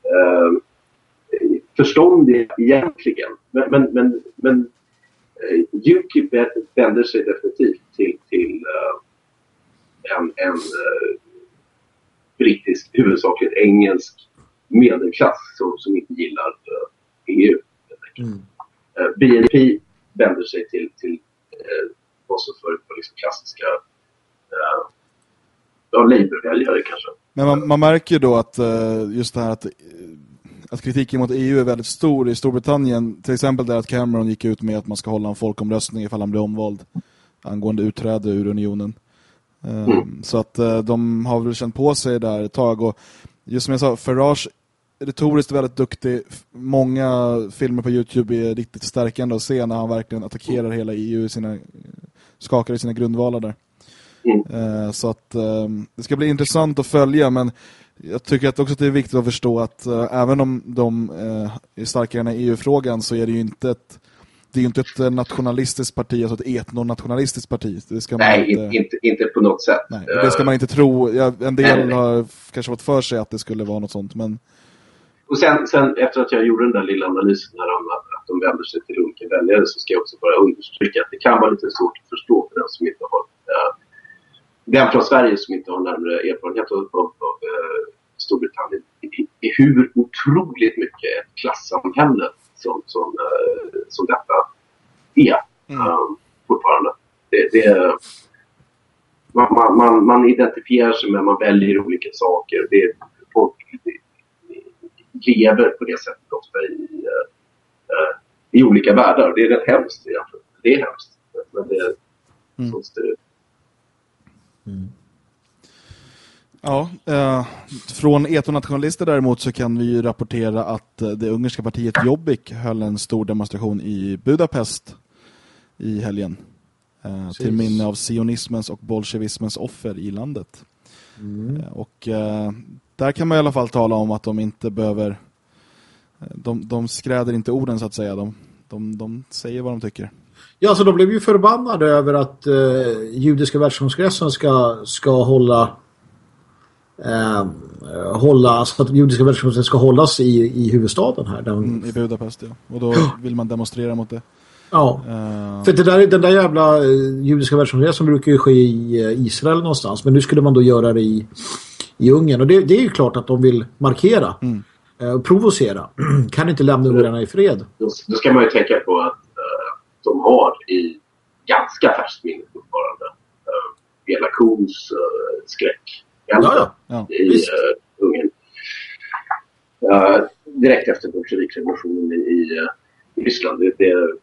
eh, förståndiga egentligen. Men, men, men, men eh, Ukip vänder sig definitivt till, till eh, en, en eh, brittisk, huvudsakligt engelsk medelklass som, som inte gillar EU. Mm. Eh, BNP vänder sig till, till vad som förut var liksom klassiska eh, ja, Labour-väljare kanske. Men man, man märker ju då att just det här att, att kritiken mot EU är väldigt stor i Storbritannien. Till exempel där att Cameron gick ut med att man ska hålla en folkomröstning ifall han blir omvald angående utträde ur unionen. Mm. Um, så att uh, de har väl känt på sig där ett tag och just som jag sa, Farage retoriskt väldigt duktig. Många filmer på Youtube är riktigt stärkande att se när han verkligen attackerar hela EU, sina, skakar i sina grundvalar där. Mm. Uh, så att um, det ska bli intressant att följa men jag tycker att också att det är viktigt att förstå att uh, även om de uh, är starkare i EU-frågan så är det ju inte ett det är inte ett eh, nationalistiskt parti, alltså ett etnonationalistiskt parti. Det ska nej, inte, inte, inte på något sätt. Nej, det ska man inte tro. Ja, en del nej, nej. har kanske fått för sig att det skulle vara något sånt, men... Och sen, sen efter att jag gjorde den där lilla analysen här om att, att de vänder sig till olika väljare så ska jag också bara understryka att det kan vara lite svårt att förstå för den som inte har uh, den från Sverige som inte har närmare erfarenhet av, av, av uh, Storbritannien i, hur otroligt mycket ett klassamhälle som, som, uh, som detta är mm. um, fortfarande. Det, det, man, man, man, identifierar sig med, man väljer olika saker. Det, folk lever på det sättet ofta i, uh, i olika världar. Det är rätt hemskt egentligen. Det är hemskt. Men det mm. så det mm. Ja, eh, från etonationalister däremot så kan vi ju rapportera att eh, det ungerska partiet Jobbik höll en stor demonstration i Budapest i helgen. Eh, till minne av sionismens och bolsjevismens offer i landet. Mm. Eh, och eh, där kan man i alla fall tala om att de inte behöver eh, de, de skräder inte orden så att säga. De, de, de säger vad de tycker. Ja, alltså de blev ju förbannade över att eh, judiska världskongresen ska, ska hålla eh, hålla, alltså att judiska världskonferensen ska hållas i, i huvudstaden här. Mm, I Budapest, ja. Och då vill man demonstrera mot det. Ja, uh... för det där, den där jävla eh, judiska världskonferensen brukar ju ske i eh, Israel någonstans. Men nu skulle man då göra det i, i Ungern. Och det, det är ju klart att de vill markera mm. eh, och provocera. kan inte lämna ungrarna i fred. Då, ska man ju tänka på att de har i ganska färskt minne fortfarande uh, Bela Kons uh, skräck ja, ja. i uh, Ungern. Uh, direkt efter bolsjevikrevolutionen i, i Ryssland. Det, det, uh,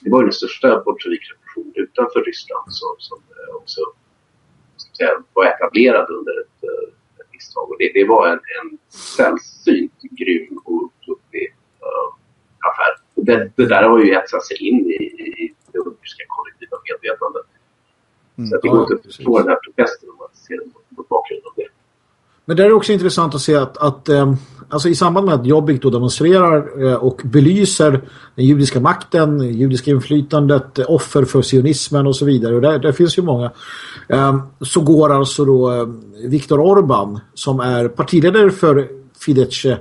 det var ju den största bolsjevikrevolutionen utanför Ryssland som, som också säga, var etablerad under ett, ett misstag. Och det, det var en, en sällsynt grym och upplucklig affär. Det, det där har ju etsat sig in i, i det ungerska kollektiva medvetandet. Mm. Så det går inte att förstå den här protesten om man ser den mot bakgrund av det. Men det är också intressant att se att, att eh, alltså i samband med att Jobbik då demonstrerar eh, och belyser den judiska makten, judiska inflytandet, eh, offer för sionismen och så vidare. Och där, där finns ju många. Eh, så går alltså då eh, Viktor Orban som är partiledare för Fidesz eh,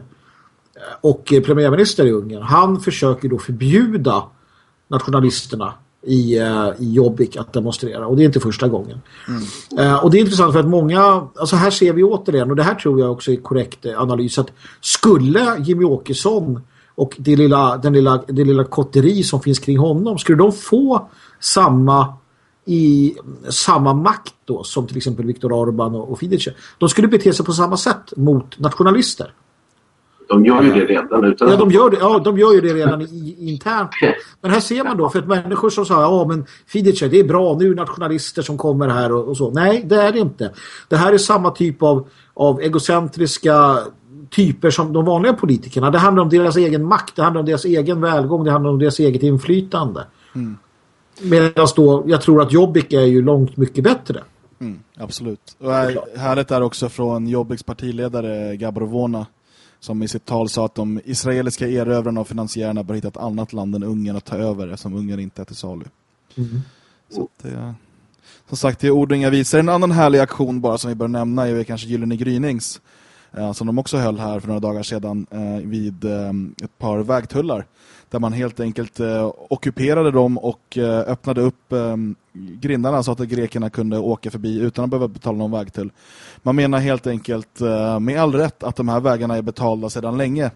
och premiärminister i Ungern. Han försöker då förbjuda nationalisterna i, uh, i Jobbik att demonstrera. Och det är inte första gången. Mm. Uh, och det är intressant för att många, alltså här ser vi återigen, och det här tror jag också är korrekt eh, analys, att skulle Jimmy Åkesson och det lilla, den lilla, det lilla kotteri som finns kring honom, skulle de få samma i samma makt då som till exempel Viktor Orban och, och Fidesz. De skulle bete sig på samma sätt mot nationalister. De gör ju det redan. Utan ja, de gör det, ja, de gör ju det redan i, internt. Men här ser man då, för att människor som sa ja men Fidesz, det är bra, nu nationalister som kommer här och, och, så. Nej, det är det inte. Det här är samma typ av, av egocentriska typer som de vanliga politikerna. Det handlar om deras egen makt, det handlar om deras egen välgång, det handlar om deras eget inflytande. Mm. Medan då, jag tror att Jobbik är ju långt mycket bättre. Mm, absolut. Och här, härligt är också från Jobbiks partiledare Gabrovona som i sitt tal sa att de israeliska erövrarna och finansiärerna bör hitta ett annat land än Ungern att ta över eftersom Ungern inte är till salu. Mm. Så eh, som sagt, det är ord och inga visar. En annan härlig aktion bara som vi bör nämna är kanske Gyllene Grynings eh, som de också höll här för några dagar sedan eh, vid eh, ett par vägtullar där man helt enkelt eh, ockuperade dem och eh, öppnade upp eh, grindarna så att grekerna kunde åka förbi utan att behöva betala någon vägtull. Man menar helt enkelt eh, med all rätt att de här vägarna är betalda sedan länge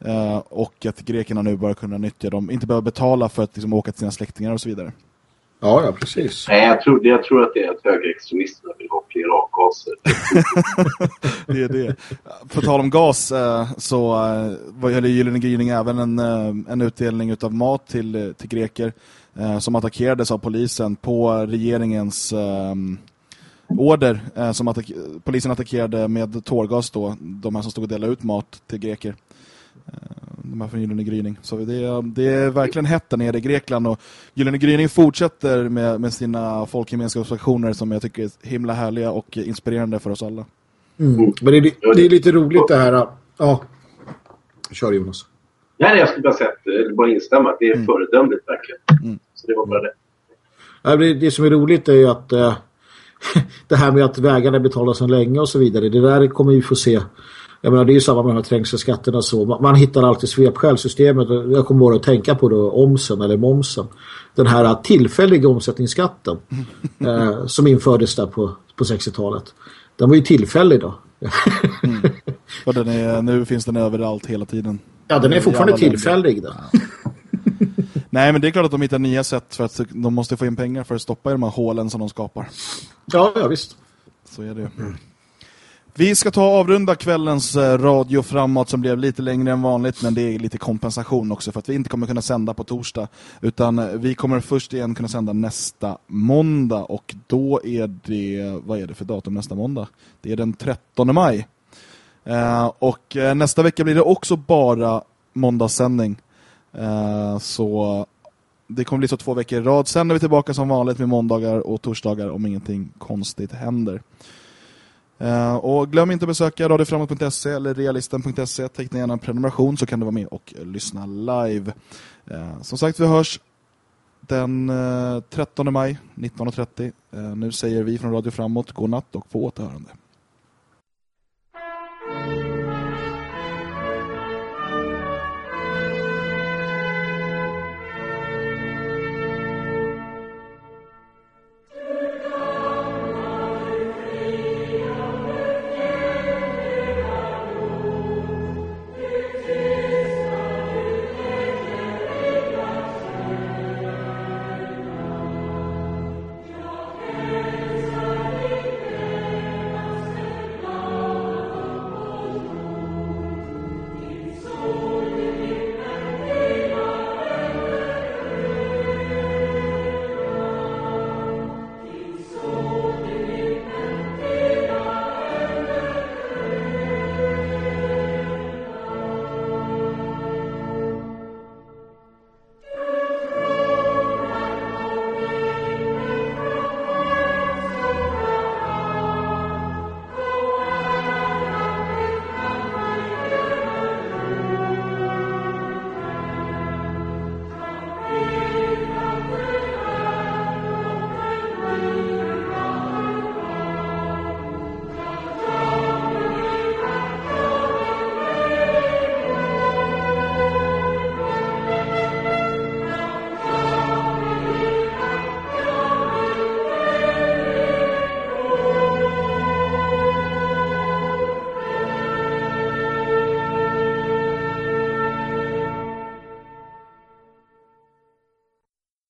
eh, och att grekerna nu bör kunna nyttja dem, inte behöva betala för att liksom, åka till sina släktingar och så vidare. Ja, ja, precis. Nej, jag tror, jag tror att det är att högerextremisterna vill ha fler avgaser. det är det. På tal om gas eh, så eh, var Gyllene Gryning även en, eh, en utdelning av mat till, till greker som attackerades av polisen på regeringens order. Som attack polisen attackerade med tårgas då, de här som stod och delade ut mat till greker de här från Gyllene Gryning. Så det är, det är verkligen hett där nere i Grekland och Gyllene Gryning fortsätter med, med sina folkgemenskapsaktioner som jag tycker är himla härliga och inspirerande för oss alla. Mm. Men det är, det är lite roligt det här. Ja, kör Jonas. Nej, jag skulle bara säga att, bara instämma. Det är mm. föredömligt verkligen. Mm. Så det var bara det. Det, det som är roligt är ju att äh, det här med att vägarna betalas så länge och så vidare. Det där kommer vi få se jag menar, det är ju samma med de här trängselskatterna så. Man, man hittar alltid svepskällsystemet. Jag kommer bara att tänka på då, omsen eller momsen. Den här tillfälliga omsättningsskatten eh, som infördes där på, på 60-talet. Den var ju tillfällig då. mm. Och den är, nu finns den överallt hela tiden. Ja, den är fortfarande tillfällig då. Nej, men det är klart att de hittar nya sätt för att de måste få in pengar för att stoppa i de här hålen som de skapar. Ja, ja visst. Så är det. Mm. Vi ska ta och avrunda kvällens eh, radio framåt som blev lite längre än vanligt men det är lite kompensation också för att vi inte kommer kunna sända på torsdag utan eh, vi kommer först igen kunna sända nästa måndag och då är det, vad är det för datum nästa måndag? Det är den 13 maj. Eh, och nästa vecka blir det också bara måndagssändning. så det kommer bli så två veckor i rad. Sen är vi tillbaka som vanligt med måndagar och torsdagar om ingenting konstigt händer. Uh, och glöm inte att besöka radioframåt.se eller realisten.se. Teckna gärna en prenumeration så kan du vara med och lyssna live. Uh, som sagt, vi hörs den eh, uh, 13 maj 19.30. nu säger vi från Radio Framåt god natt och på återhörande.